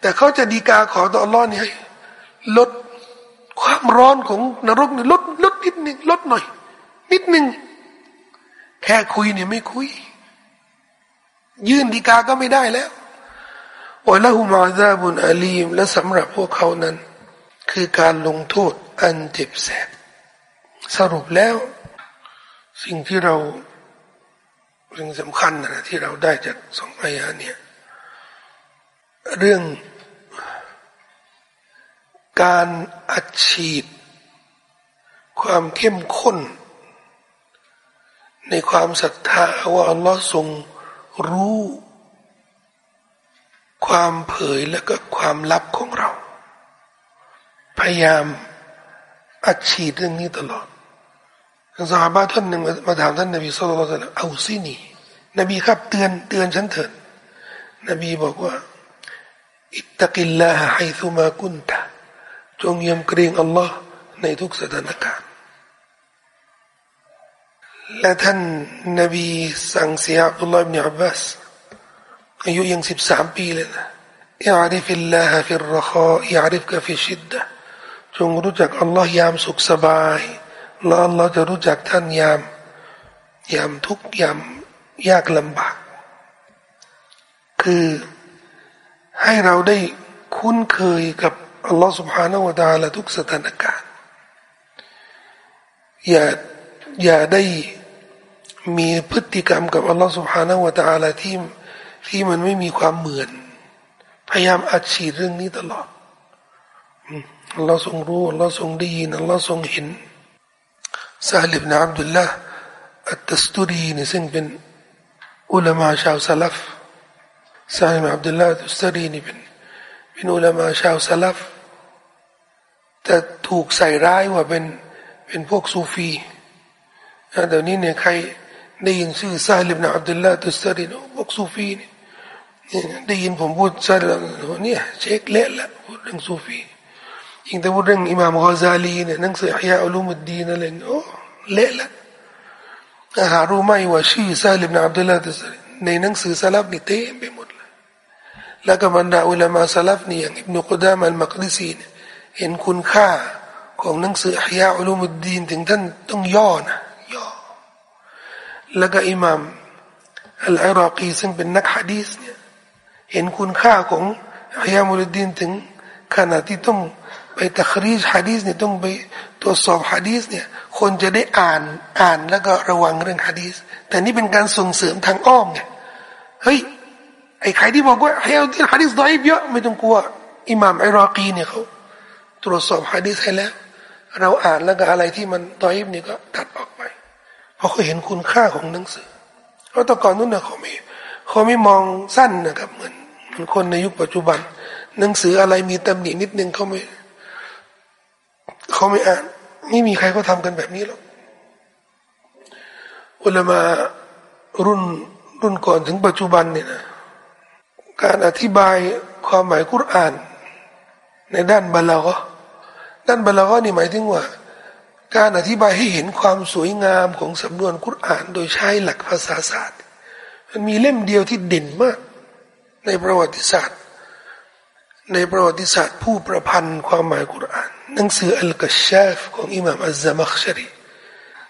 แต่เขาจะดีกาขอต่อรอดนี่ให้ลดความร้อนของนรกนี่ลดลดนิดหนึ่งลดหน่อย นิดหนึ่งแค่คุยเนี่ยไม่คุย ยื่นดีกาก็ไม่ได้แล้ววะละหุมาซาบุนอาลีมและสำหรับพวกเขานั้น คือการลงโทษอันเจ็บแสบสรุปแล้ว สิ่งที่เราเรื่องสำคัญนะที่เราได้จากสองอายาเนี่ยเรื่องการอัดฉีด ความเข้มข้น ในความศรัทธาว่าอัลลอฮ์ทรงรู้ ความเผยและก็ความลับของเรา พยายามอัดฉีดเรื่องนี้ตลอด สาบาท่านหนึ่งมาถามท่านนบีสุลต่านเอาซินีนบีครับเตือนเตือนฉันเถิดนบีบอกว่า اتق الله حيثما كنتจงยำเกรงอัลลอฮ์ในทุกสถานการณ์และท่านนบีสั่งเสียอับดุลลาห์อิบนุอับบาสอายุยังสิบสามปีเลยนะتعرف إلى الله في الرخاء يعرفك في الشدةจงรู้จักอัลลอฮ์ยามสุขสบาย แล้วเราจะรู้จักท่านยาม ยามทุกยามยากลำบาก คือให้เราได้คุ้นเคยกับอัลลอฮฺ سبحانه แวะตาละทุกสถานการณ์ อย่าอย่าได้มีพฤติกรรมกับอัลลอฮฺ سبحانه และตาละที่ที่มันไม่มีความเหมือน พยายามอัดฉีดเรื่องนี้ตลอดเราทรงรู้เราทรงได้ยินเราทรงเห็น ซะฮล์ อิบนุ อับดุลลอฮ์ อัตตุสตะรีนี่ซึ่งเป็นอุลามาชาวสะลัฟซะฮล์ อิบนุ อับดุลลอฮ์ อัตตุสตะรีนี่เป็นเป็นอุลามาชาวสะลัฟแต่ถูกใส่ร้ายว่าเป็นเป็นพวกซูฟีเดี๋ยวนี้เนี่ยใครได้ยินชื่อซาลิบนาอับดุลลาตุสตารินพวกซูฟีเนี่ยได้ยินผมพูดซะฮล์เนี่ยเชคเละละพูดเรื่องซูฟี ยิ่งแต่พูดเรื่องอิหม่ามกอซาลีเนี่ยหนังสือฮิยาอุลุมุดดีนั่นเองโอ้เละละหารู้ไหมว่าชื่อซาลิบนาอับดุลลาห์ในหนังสือสลับนี่เต็มไปหมดเลยแล้วก็บรรดาอุลามะสลับนี่อย่างอิบนุกุดามันมักดิซีเนี่ยเห็นคุณค่าของหนังสืออิยาอุลุมุดดีนถึงท่านต้องย่อนะย่อแล้วก็อิหม่ามอัลอารากีซึ่งเป็นนักฮะดีสเนี่ยเห็นคุณค่าของอิยามุลดีนถึงขนาดที่ต้อง ไปตักรีจฮะดีสเนี่ยต้องไปตรวจสอบฮะดีสเนี่ยคนจะได้อ่านอ่านแล้วก็ระวังเรื่องฮะดีสแต่นี่เป็นการส่งเสริมทางอ้อมไงเฮ้ยไอ้ใครที่บอกว่าให้เอาที่ฮะดีสดอยเยอะไม่ต้องกลัวอิหม่ามอิรากีเนี่ยเขาตรวจสอบฮะดีสให้แล้ว เราอ่านแล้วก็อะไรที่มันดอยนี่ยก็ตัดออกไป เพราะเขาเห็นคุณค่าของหนังสือเพราะแต่ก่อนนู้นเนะเขาไม่เขาไม่มองสั้นนะครับเหมือนเหมือนคนในยุคปัจจุบัน หนังสืออะไรมีตำหนินิดนึงเขาไม่ เขาไม่อ่านไม่มีใครก็ทำกันแบบนี้หรอกอุลามารุ่นรุ่นก่อนถึงปัจจุบันเนี่ยนะการอธิบายความหมายกุรอาน ในด้านบาลากด้านบาลากนี่หมายถึงว่า การอธิบายให้เห็นความสวยงามของสำนวนกุรอาน โดยใช้หลักภาษาศาสตร์ มันมีเล่มเดียวที่เด่นมาก ในประวัติศาสตร์ ในประวัติศาสตร์ผู้ประพันธ์ความหมายกุรอาน หนังสืออัลกัชชาฟของอิหม่ามอัลซามักชรี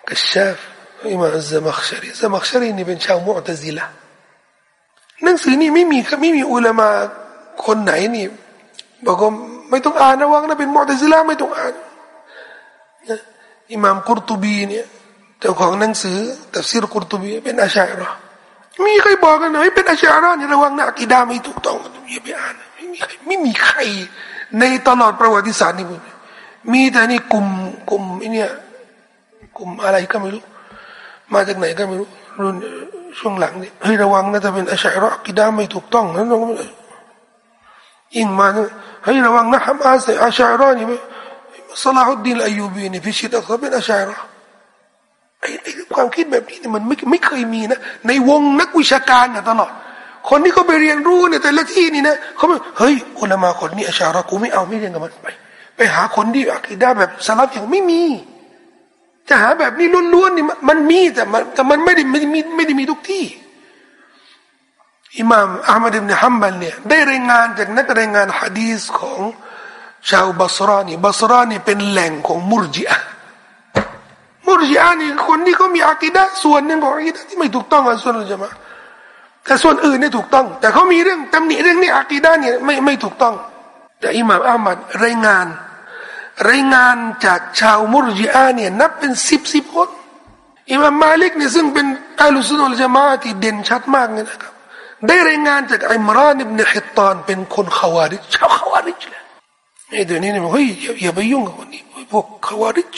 กัชชาฟอิหม่ามอัลซามักชรีซามักชรีนี่เป็นชาวมุอตซิละหนังสือนี่ไม่มีไม่มีอุลามาคนไหนนี่บอกว่าไม่ต้องอ่านนะวังนะเป็นมุอตซิละไม่ต้องอ่านอิหม่ามกุรตุบีเนี่ยเจ้าของหนังสือตัฟซีรกุรตุบีเป็นอาชัยรอมีใครบอกกันไหนเป็นอาชัยรอนี่ระวังนะอักีดาไม่ถูกต้องอย่าไปอ่านไม่มีใครไม่มีใครในตลอดประวัติศาสตร์นี่ มีแต่นี่กลุ่มกลุ่มไอเนี่ยกลุ่มอะไรก็ไม่รู้ มาจากไหนก็ไม่รู้รุ่นช่วงหลังนี่ให้ยระวังนะถ้าเป็นอาชัยรอกิดาไม่ถูกต้องนั้นเรายิ่งมาให้ยระวังนะฮัมอาสอาชัยรอนี่สลาฮุดดินอายูบีนี่พิชิตเขาเป็นอาชัยรอไอ้ความคิดแบบนี้เนี่ยมันไม่ไม่เคยมีนะ ในวงนักวิชาการเนี่ยตลอด คนที่เขาไปเรียนรู้เนี่ยแต่ละที่นี่นะเขาบอกเฮ้ยอุลามาคนนี้อาชาระกูไม่เอาไม่เรียนกับมันไป ไปหาคนที่อักีดาแบบสลับอย่างไม่มี จะหาแบบนี้ล้วนๆนี่มันมีแต่มันแต่มันไม่ได้ไม่ได้มีไม่ได้มีทุกที่อิหม่ามอามัดอิบนฮัมบัลเนี่ยได้รายงานจากนักรายงานฮะดีสของชาวบัสรานี่บัสรานี่เป็นแหล่งของมุรจิอะมุรจิอะนี่คนที่เขามีอากีดะส่วนหนึ่งของอากีดะที่ไม่ถูกต้องส่วนจะมาแต่ส่วนอื่นเนี่ยถูกต้อง แต่เขามีเรื่องตำหนิเรื่องนี้อากีดาเนี่ยไม่ไม่ถูกต้อง แต่อิหม่ามอามัดรายงาน รายงานจากชาวมุรจิอาเนี่ยนับเป็นสิบสิบคนอิมามมาลิกเนี่ยซึ่งเป็นอัลสุนอลจามาที่เด่นชัดมากเนี่ยนะครับ ได้รายงานจากอิมรานอิบเนฮิตตอนเป็นคนขวาริจชาวขวาริจเลยไอ้เดี๋ยวนี้เนี่ยเฮ้ยอย่าไปยุ่งกับคนนี้พวกขวาริจ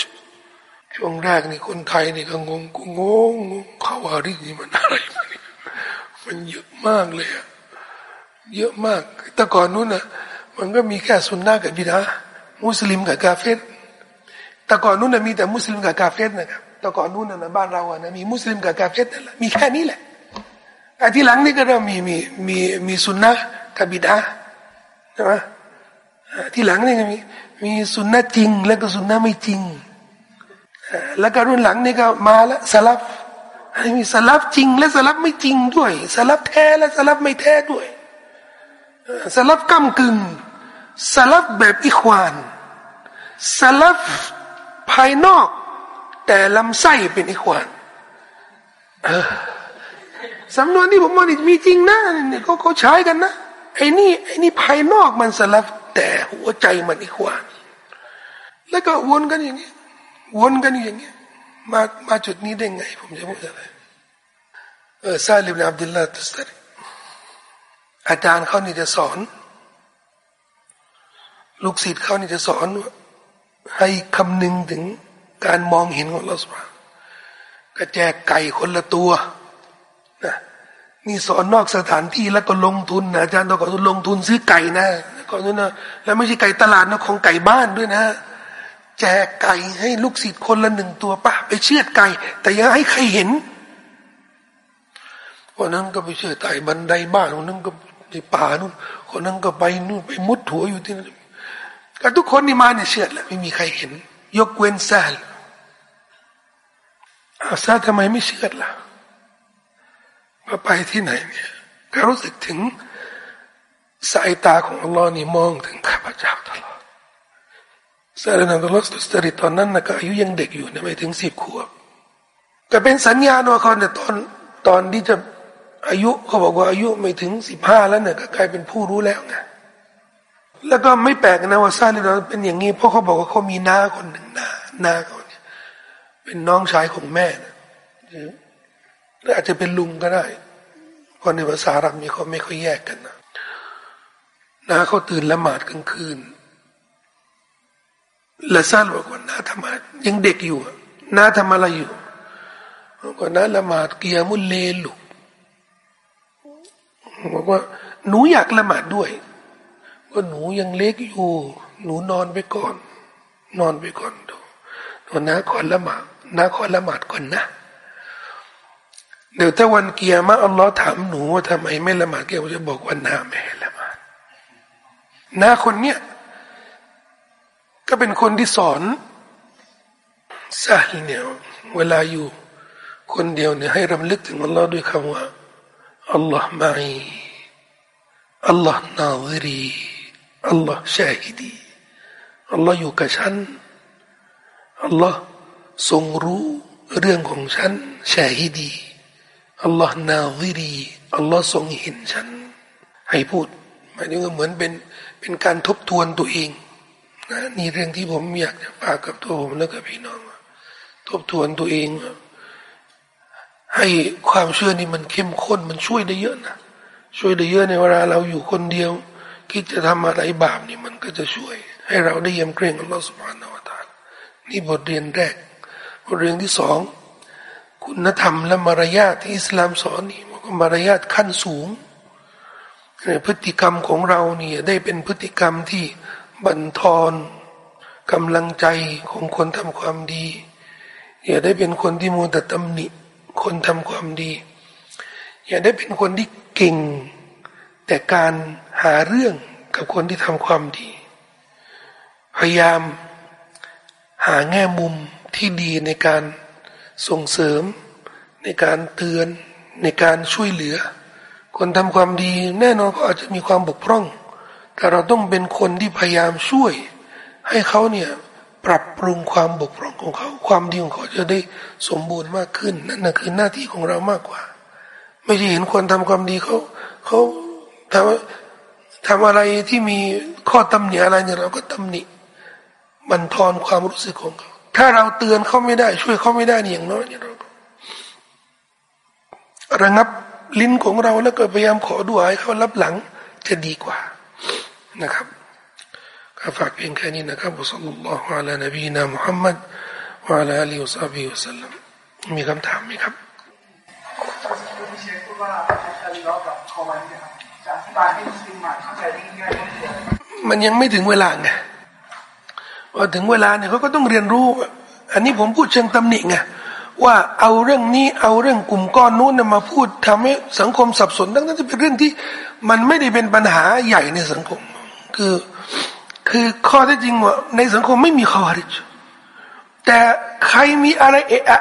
ช่วงแรกนี่คนไทยนี่ก็งงงงงขวาริจนี่มันอะไรมันเยอะมากเลยอะเยอะมากแต่ก่อนนู้นนะมันก็มีแค่สุนนะกับบิดา มุสลิมกับกาเฟตแต่ก่อนนู้นนะมีแต่มุสลิมกับกาเฟตนะครับแต่ก่อนนู้นนะบ้านเราอะนะมีมุสลิมกับกาเฟตนั่นแหละมีแค่นี้แหละแต่ที่หลังนี่ก็เริ่มมีมีมีมีสุนนะกับบิดาใช่ไหมที่หลังนี่ก็มีมีสุนนะจริง แล้วก็สุนนะไม่จริง แล้วก็รุ่นหลังนี่ก็มาล้วสลับมีสลับจริง และสลับไม่จริงด้วย สลับแท้และสลับไม่แท้ด้วย สลับก้ากึ่ง สลับแบบอิควานสลับภายนอก แต่ลำไส้เป็นอิควานสำนวนที่ผมว่านี่มีจริงนะเนี่ยเขาเขาใช้กันนะไอ้นี่ไอ้นี่ภายนอกมันสลับแต่หัวใจมันอิควาน แล้วก็วนกันอย่างนี้ วนกันอย่างนี้มามาจุดนี้ได้ไง ผมจะพูดอะไรเออซาลิบนอับดุลลาห์ตุสตรีอาจารย์เขานี่จะสอน ลูกศิษย์เขานี่จะสอนให้คำนึงถึงการมองเห็นของเราสุภาก็แจกไก่คนละตัวนะนี่สอนนอกสถานที่แล้วก็ลงทุนนะอาจารย์ต้องก่อนลงทุนซื้อไก่นะก่อนนู้นนะแล้วไม่ใช่ไก่ตลาดนะของไก่บ้านด้วยนะ แจกไก่ให้ลูกศิษย์คนละหนึ่งตัวปะไปเชือดไก่ แต่ยังให้ใครเห็นวันนั้นก็ไปเชือดไก่บันไดบ้านคนนั้นก็ในป่านู่นคนนั้นก็ไปนู่นไปมุดหัวอยู่ที่นั่น ก็ทุกคนนี่มาเนี่ยเชื่อแหละไม่มีใครเห็น ยกเว้นแซลอาซาทำไมไม่เชื่อล่ะว่าไปที่ไหนเนี่ยก็รู้สึกถึงสายตาของอัลลอฮ์นี่มองถึงข้าพเจ้าตลอดซาลนัตุลลอฮ์สตรีตอนนั้นนะก็อายุยังเด็กอยู่นะไม่ถึงสิบขวบก็เป็นสัญญาณว่าเขาเนี่ยตอนตอนที่จะอายุเขาบอกว่าอายุไม่ถึงสิบห้าแล้วเนี่ยก็กลายเป็นผู้รู้แล้วไง แล้วก็ไม่แปลกนะว่าซาลิดเป็นอย่างนี้เพราะเขาบอกว่าเขามีน้าคนหนึ่งน้าน้าเขาเนี่ยเป็นน้องชายของแม่นะหรืออาจจะเป็นลุงก็ได้เพราะในภาษาอาหรับมีเขาไม่ค่อยแยกกันนะน้าเขาตื่นละหมาดกลางคืนและซาลบอกว่าน้าทำอะไรยังเด็กอยู่น้าทำอะไรอยู่ก็น้าละหมาดเกียมุลเลลุบอกว่าหนูอยากละหมาดด้วย ก็หนูยังเล็กอยู่ หนูนอนไปก่อน นอนไปก่อนดูดูนะขอละหมาดนะขอละหมาดก่อนนะ เดี๋ยวถ้าวันเกียร์มาอัลลอฮ์ถามหนูว่าทำไมไม่ละหมาดเกียร์จะบอกว่านาไม่ละหมาดนาคนเนี้ยก็เป็นคนที่สอนซาลเนี่ยเวลาอยู่คนเดียวเนี่ยให้รำลึกถึงอัลลอฮ์ด้วยคำว่าอัลลอฮ์มาอีอัลลอฮ์นาวิรี อัลลอฮ์ชาฮิดีอัลลอฮ์อยู่กับฉันอัลลอฮ์ทรงรู้เรื่องของฉันชาฮิดีอัลลอฮ์นาวิรีอัลลอฮ์ทรงเห็นฉัน ให้พูดหมายถึงว่าเหมือนเป็นเป็นการทบทวนตัวเองนะนี่เรื่องที่ผมอยากจะฝากกับตัวผมแล้วกับพี่น้อง ทบทวนตัวเอง ให้ความเชื่อนี่มันเข้มข้นมันช่วยได้เยอะนะช่วยได้เยอะในเวลาเราอยู่คนเดียว คิดจะทำอะไรบาปนี่มันก็จะช่วย ให้เราได้ยำเกรงอัลลอฮฺสุบฮานาวะตาลนี่บทเรียนแรก บทเรียนที่สองคุณธรรมและมารยาทที่อิสลามสอนนี่มันก็มารยาทขั้นสูงพฤติกรรมของเราเนี่ยได้เป็นพฤติกรรมที่บันทอนกำลังใจของคนทำความดี อย่าได้เป็นคนที่มัวแต่ตำหนิคนทำความดี อย่าได้เป็นคนที่เก่ง แต่การหาเรื่องกับคนที่ทำความดี พยายามหาแง่มุมที่ดีในการส่งเสริม ในการเตือนในการช่วยเหลือ คนทำความดีแน่นอนก็อาจจะมีความบกพร่อง แต่เราต้องเป็นคนที่พยายามช่วย ให้เขาเนี่ยปรับปรุงความบกพร่องของเขา ความดีของเขาจะได้สมบูรณ์มากขึ้นนั่นคือหน้าที่ของเรามากกว่า ไม่ใช่เห็นคนทำความดีเขาเขา ทำทำอะไรที่มีข้อตำหนิอะไรเนี่ยเราก็ตำหนิมันทอนความรู้สึกของเขาถ้าเราเตือนเขาไม่ได้ ช่วยเขาไม่ได้นี่อย่างน้อยเนี่ยเราระงับลิ้นของเราแล้วก็พยายามขอดูให้เขารับหลังจะดีกว่านะครับก็ฝากเพียงแค่นี้นะครับอัสลลอฮฺอะลานบีนามุฮัมมัดวะลาอัลีอุซาบิอุสลัมมีคำถามไหมครับ มันยังไม่ถึงเวลาไงพอถึงเวลาเนี่ยเขาก็ต้องเรียนรู้ อันนี้ผมพูดเชิงตำหนิไงว่าเอาเรื่องนี้เอาเรื่องกลุ่มก้อนนู้นมาพูดทำให้สังคมสับสนดังนั้นจะเป็นเรื่องที่มันไม่ได้เป็นปัญหาใหญ่ในสังคม คือคือข้อที่จริงว่าในสังคมไม่มีข้อริจแต่ใครมีอะไร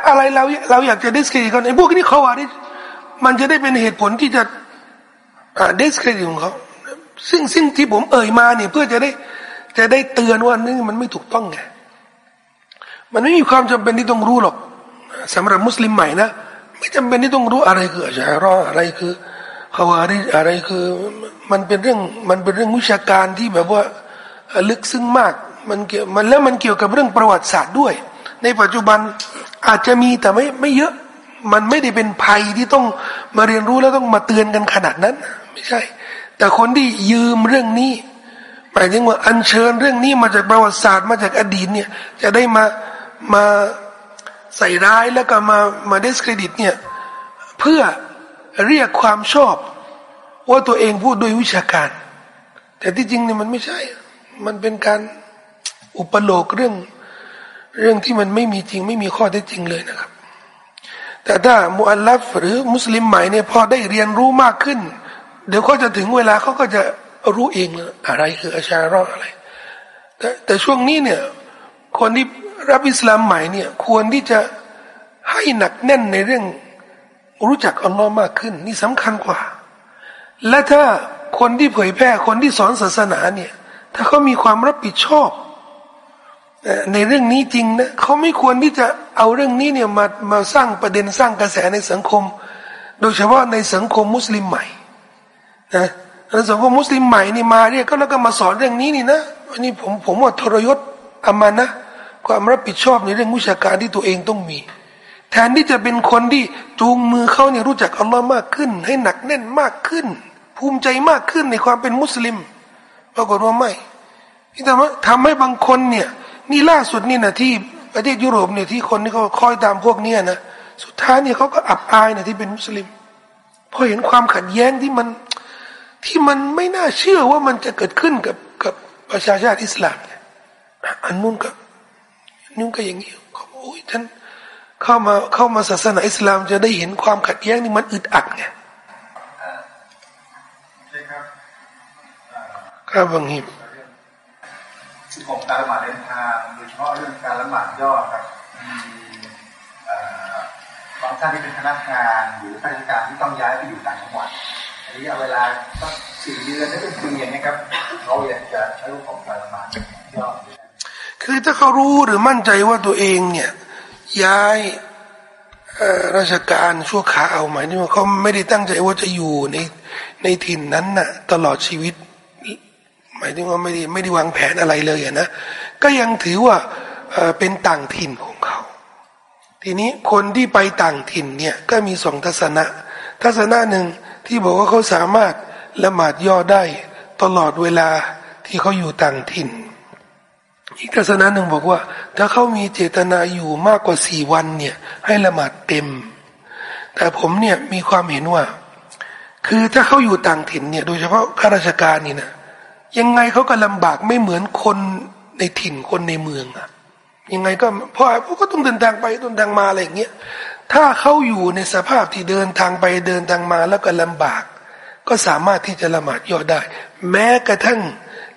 อะไรเราเราอยากจะดิสเครดิตเขาไอ้พวกนี้ข้อริจมันจะได้เป็นเหตุผลที่จะ ดิสเครดิตของเขาซึ่งซึ่งที่ผมเอ่ยมาเนี่ยเพื่อจะได้จะได้เตือนว่านี่มันไม่ถูกต้องไงมันไม่มีความจำเป็นที่ต้องรู้หรอกสำหรับมุสลิมใหม่นะไม่จำเป็นที่ต้องรู้อะไรคืออาชารออะไรคือฮาวาริอะไรคือมันเป็นเรื่องมันเป็นเรื่องวิชาการที่แบบว่าลึกซึ้งมากมันเกี่ยวมันแล้วมันเกี่ยวกับเรื่องประวัติศาสตร์ด้วย ในปัจจุบันอาจจะมีแต่ไม่ไม่เยอะ มันไม่ได้เป็นภัยที่ต้องมาเรียนรู้แล้วต้องมาเตือนกันขนาดนั้น ไม่ใช่ แต่คนที่ยืมเรื่องนี้หมายถึงว่าอัญเชิญเรื่องนี้มาจากประวัติศาสตร์มาจากอดีตเนี่ยจะได้มามาใส่ร้ายแล้วก็มามาเดสเครดิตเนี่ยเพื่อเรียกความชอบ ว่าตัวเองพูดด้วยวิชาการ แต่ที่จริงเนี่ยมันไม่ใช่ มันเป็นการอุปโลกเรื่อง เรื่องที่มันไม่มีจริง ไม่มีข้อเท็จจริงเลยนะครับ แต่ถ้ามุอัลลัฟหรือมุสลิมใหม่เนี่ยพอได้เรียนรู้มากขึ้น เดี๋ยวเขาจะถึงเวลาเขาก็จะรู้เองเลยอะไรคืออาชารออะไร แต่แต่ช่วงนี้เนี่ยคนที่รับอิสลามใหม่เนี่ยควรที่จะให้หนักแน่นในเรื่องรู้จักอัลลอฮ์มากขึ้น นี่สำคัญกว่า และถ้าคนที่เผยแพร่คนที่สอนศาสนาเนี่ย ถ้าเขามีความรับผิดชอบ ในเรื่องนี้จริงนะเขาไม่ควรที่จะเอาเรื่องนี้เนี่ยมามาสร้างประเด็นสร้างกระแสในสังคม โดยเฉพาะในสังคมมุสลิมใหม่นะในสังคมมุสลิมใหม่นี่มาเรียก็แล้วก็มาสอนเรื่องนี้นี่นะอันนี้ผมผมว่าทรยศอามานะความรับผิดชอบในเรื่องวิชาการที่ตัวเองต้องมี แทนที่จะเป็นคนที่จูงมือเขาเนี่ยรู้จักอัลลอฮ์มากขึ้น ให้หนักแน่นมากขึ้น ภูมิใจมากขึ้นในความเป็นมุสลิมปรากฏว่าไม่ที่ทำให้ทำให้บางคนเนี่ย นี่ล่าสุดนี่นะที่ประเทศยุโรปเนี่ยที่คนที่เขาคอยตามพวกเนี้ยนะสุดท้ายเนี่ยเขาก็อับอายนะที่เป็นมุสลิมพอเห็นความขัดแย้งที่มันที่มันไม่น่าเชื่อว่ามันจะเกิดขึ้นกับกับประชาชาติอิสลามเนี่ยอันนู้นก็นู้นก็อย่างนี้เขาบอกโอ้ยท่านเข้ามาเข้ามาศาสนาอิสลามจะได้เห็นความขัดแย้งนี่มันอึดอัดไงครับบางทีของการละหมาดเดินทางโดย เฉพาะเรื่องการละหมาดย่อครับมีบางท่านที่เป็นพนักงานหรือข้าราชการที่ต้องย้ายไปอยู่ต่างจังหวัดอันนี้เอาเวลาสักสี่เดือนไม่เป็นปีอย่างนี้ครับเขาอยากจะใช้รูปของการละหมาดย่อคือถ้าเขารู้หรือมั่นใจว่าตัวเองเนี่ยย้ายราชการชั่วคราวหมายถึงว่าเขาไม่ได้ตั้งใจว่าจะอยู่ในในถิ่นนั้นน่ะ ตลอดชีวิต หมายถึงว่าไม่ได้ไม่ได้วางแผนอะไรเลยนะก็ยังถือว่าเป็นต่างถิ่นของเขา ทีนี้คนที่ไปต่างถิ่นเนี่ยก็มีสองทัศนะ ทัศนะหนึ่งที่บอกว่าเขาสามารถละหมาดย่อได้ตลอดเวลาที่เขาอยู่ต่างถิ่น อีกทัศนะหนึ่งบอกว่า ถ้าเขามีเจตนาอยู่มากกว่าสี่วันเนี่ยให้ละหมาดเต็ม แต่ผมเนี่ยมีความเห็นว่า คือถ้าเขาอยู่ต่างถิ่นเนี่ยโดยเฉพาะข้าราชการนี่นะ ยังไงเขาก็ลำบากไม่เหมือนคนในถิ่นคนในเมืองอะยังไงก็เพราะพวกก็ต้องเดินทางไปเดินทางมาอะไรอย่างเงี้ยถ้าเขาอยู่ในสภาพที่เดินทางไปเดินทางมาแล้วก็ลำบาก ก็สามารถที่จะละหมาดย่อได้ แม้กระทั่ง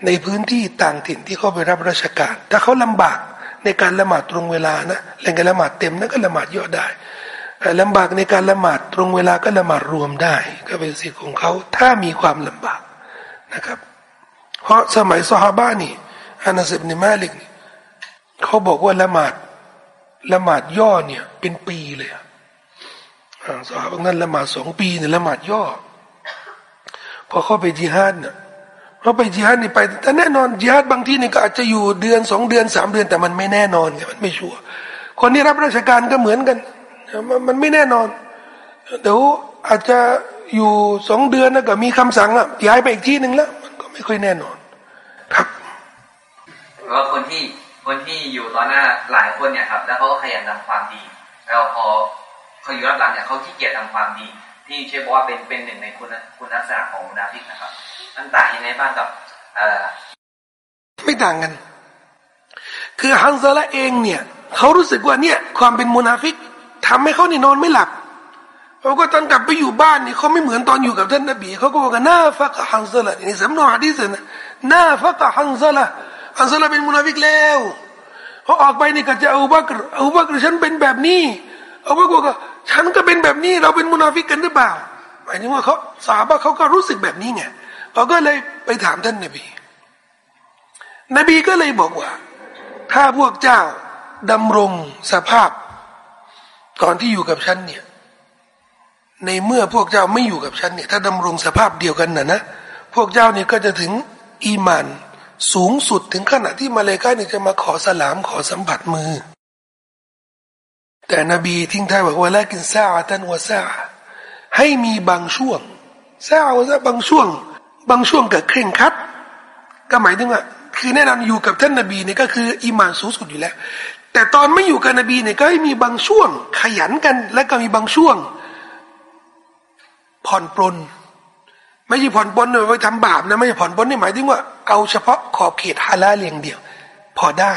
ในพื้นที่ต่างถิ่นที่เขาไปรับราชการ ถ้าเขาลำบากในการละหมาดตรงเวลานะแหล่งการละหมาดเต็มนั้นก็ละหมาดย่อได้ลำบากในการละหมาดตรงเวลาก็ละหมาดรวมได้ ก็เป็นสิทธิ์ของเขาถ้ามีความลำบากนะครับ เพราะสมัยซอฮาบานี่อานาสิบนิมาลิกเขาบอกว่าละหมาดละหมาดย่อเนี่ย เป็นปีเลยอะซอฮาบางนั้นละหมาดสองปีเนี่ยละหมาดย่อพอเข้าไปจิฮัดเนี่ยเราไปจิฮัดนี่ไป แต่แน่นอนจิฮัดบางที่นี่ก็อาจจะอยู่เดือนสองเดือนสามเดือนแต่มันไม่แน่นอนไงมันไม่ชัวร์คนที่รับราชการก็เหมือนกัน มันไม่แน่นอนเดี๋ยวอาจจะอยู่สองเดือนแล้วก็มีคำสั่งอะย้ายไปอีกที่หนึ่งแล้ว ไม่ค่อยแน่นอน ครับว่าคนที่คนที่อยู่ตอนหน้าหลายคนเนี่ยครับ แล้วเขาก็ขยันทำความดีแล้วพอเขาอยู่รับหลังเนี่ยเขาขี้เกียจทำความดี ที่เชคบอกว่าเป็นเป็นหนึ่งในคุณคุณลักษณะของมุนาฟิกนะครับมันต่างยังไงบ้างกับเออไม่ต่างกัน คือฮันเซาะละฮ์เองเนี่ยเขารู้สึกว่าเนี่ย ความเป็นมุนาฟิกทำให้เขานี่นอนไม่หลับ เขาก็ตอนกลับไปอยู่บ้านนี่เขาไม่เหมือนตอนอยู่กับท่านนบีเขาก็บอกกัน نافق حنظلة นี่สำนวนฮะดีษนะنافق حنظلة ฮันเซาะละฮ์เป็นมุนาฟิกแล้วเขาออกไปนี่ก็จะเจออบูบักร อบูบักรฉันเป็นแบบนี้เอูบักรก็ฉันก็เป็นแบบนี้เราเป็นมุนาฟิกกันหรือเปล่าหมายถึงว่าเขาสาบะเขาก็รู้สึกแบบนี้ไงเขาก็เลยไปถามท่านนบี นบีก็เลยบอกว่า ถ้าพวกเจ้าดำรงสภาพ ตอนที่อยู่กับฉันเนี่ย ในเมื่อพวกเจ้าไม่อยู่กับฉันเนี่ยถ้าดำรงสภาพเดียวกันนะนะพวกเจ้าเนี่ยก็จะถึงอีมานสูงสุดถึงขนาดที่มาเลกาเนี่ยจะมาขอสลามขอสัมผัสมือ แต่นบีทิ้งท้ายบอกว่าแล้วกินซาตันวาซาให้มีบางช่วงซาวาซาบางช่วง บางช่วงกับเคร่งคัด ก็หมายถึงว่าคือแน่นอนอยู่กับท่านนบีเนี่ยก็คืออีมานสูงสุดอยู่แล้ว แต่ตอนไม่อยู่กับนบีเนี่ยก็ให้มีบางช่วง ขยันกัน และก็มีบางช่วง ผ่อนปลนไม่ใช่ผ่อนปลนไปทำบาปนะไม่ใช่ผ่อนปลนนี่หมายถึงว่า เอาเฉพาะขอบเขตฮาลาเลียงเดียว พอได้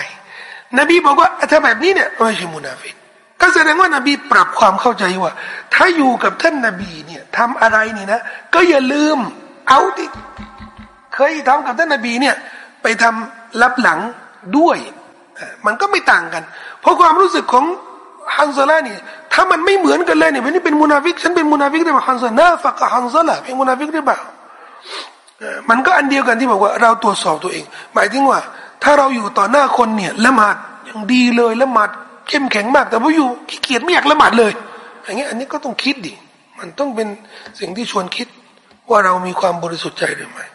นบีบอกว่าถ้าแบบนี้เนี่ยไม่ใช่มุนาฟิกก็แสดงว่านบีปรับความเข้าใจว่า ถ้าอยู่กับท่านนบีเนี่ยทำอะไรนี่นะ ก็อย่าลืมเอาที่เคยทำกับท่านนบีเนี่ย ไปทำลับหลังด้วย มันก็ไม่ต่างกัน เพราะความรู้สึกของ ฮันเซาะละฮ์นี่ถ้ามันไม่เหมือนกันเลยเนี่ยมันนี่เป็นมุนาฟิกฉันเป็นมุนาฟิกได้ไหมฮันเซาะ نافق حنظلة เป็นมุนาฟิกได้เปล่ามันก็อันเดียวกันที่บอกว่า เราตรวจสอบตัวเอง หมายถึงว่า ถ้าเราอยู่ต่อหน้าคนเนี่ยละหมาดอย่างดีเลยละหมาดเข้มแข็งมาก แต่พออยู่ขี้เกียจไม่อยากละหมาดเลย อย่างเงี้ยอันนี้ก็ต้องคิดดิมันต้องเป็นสิ่งที่ชวนคิดว่าเรามีความบริสุทธิ์ใจหรือไม่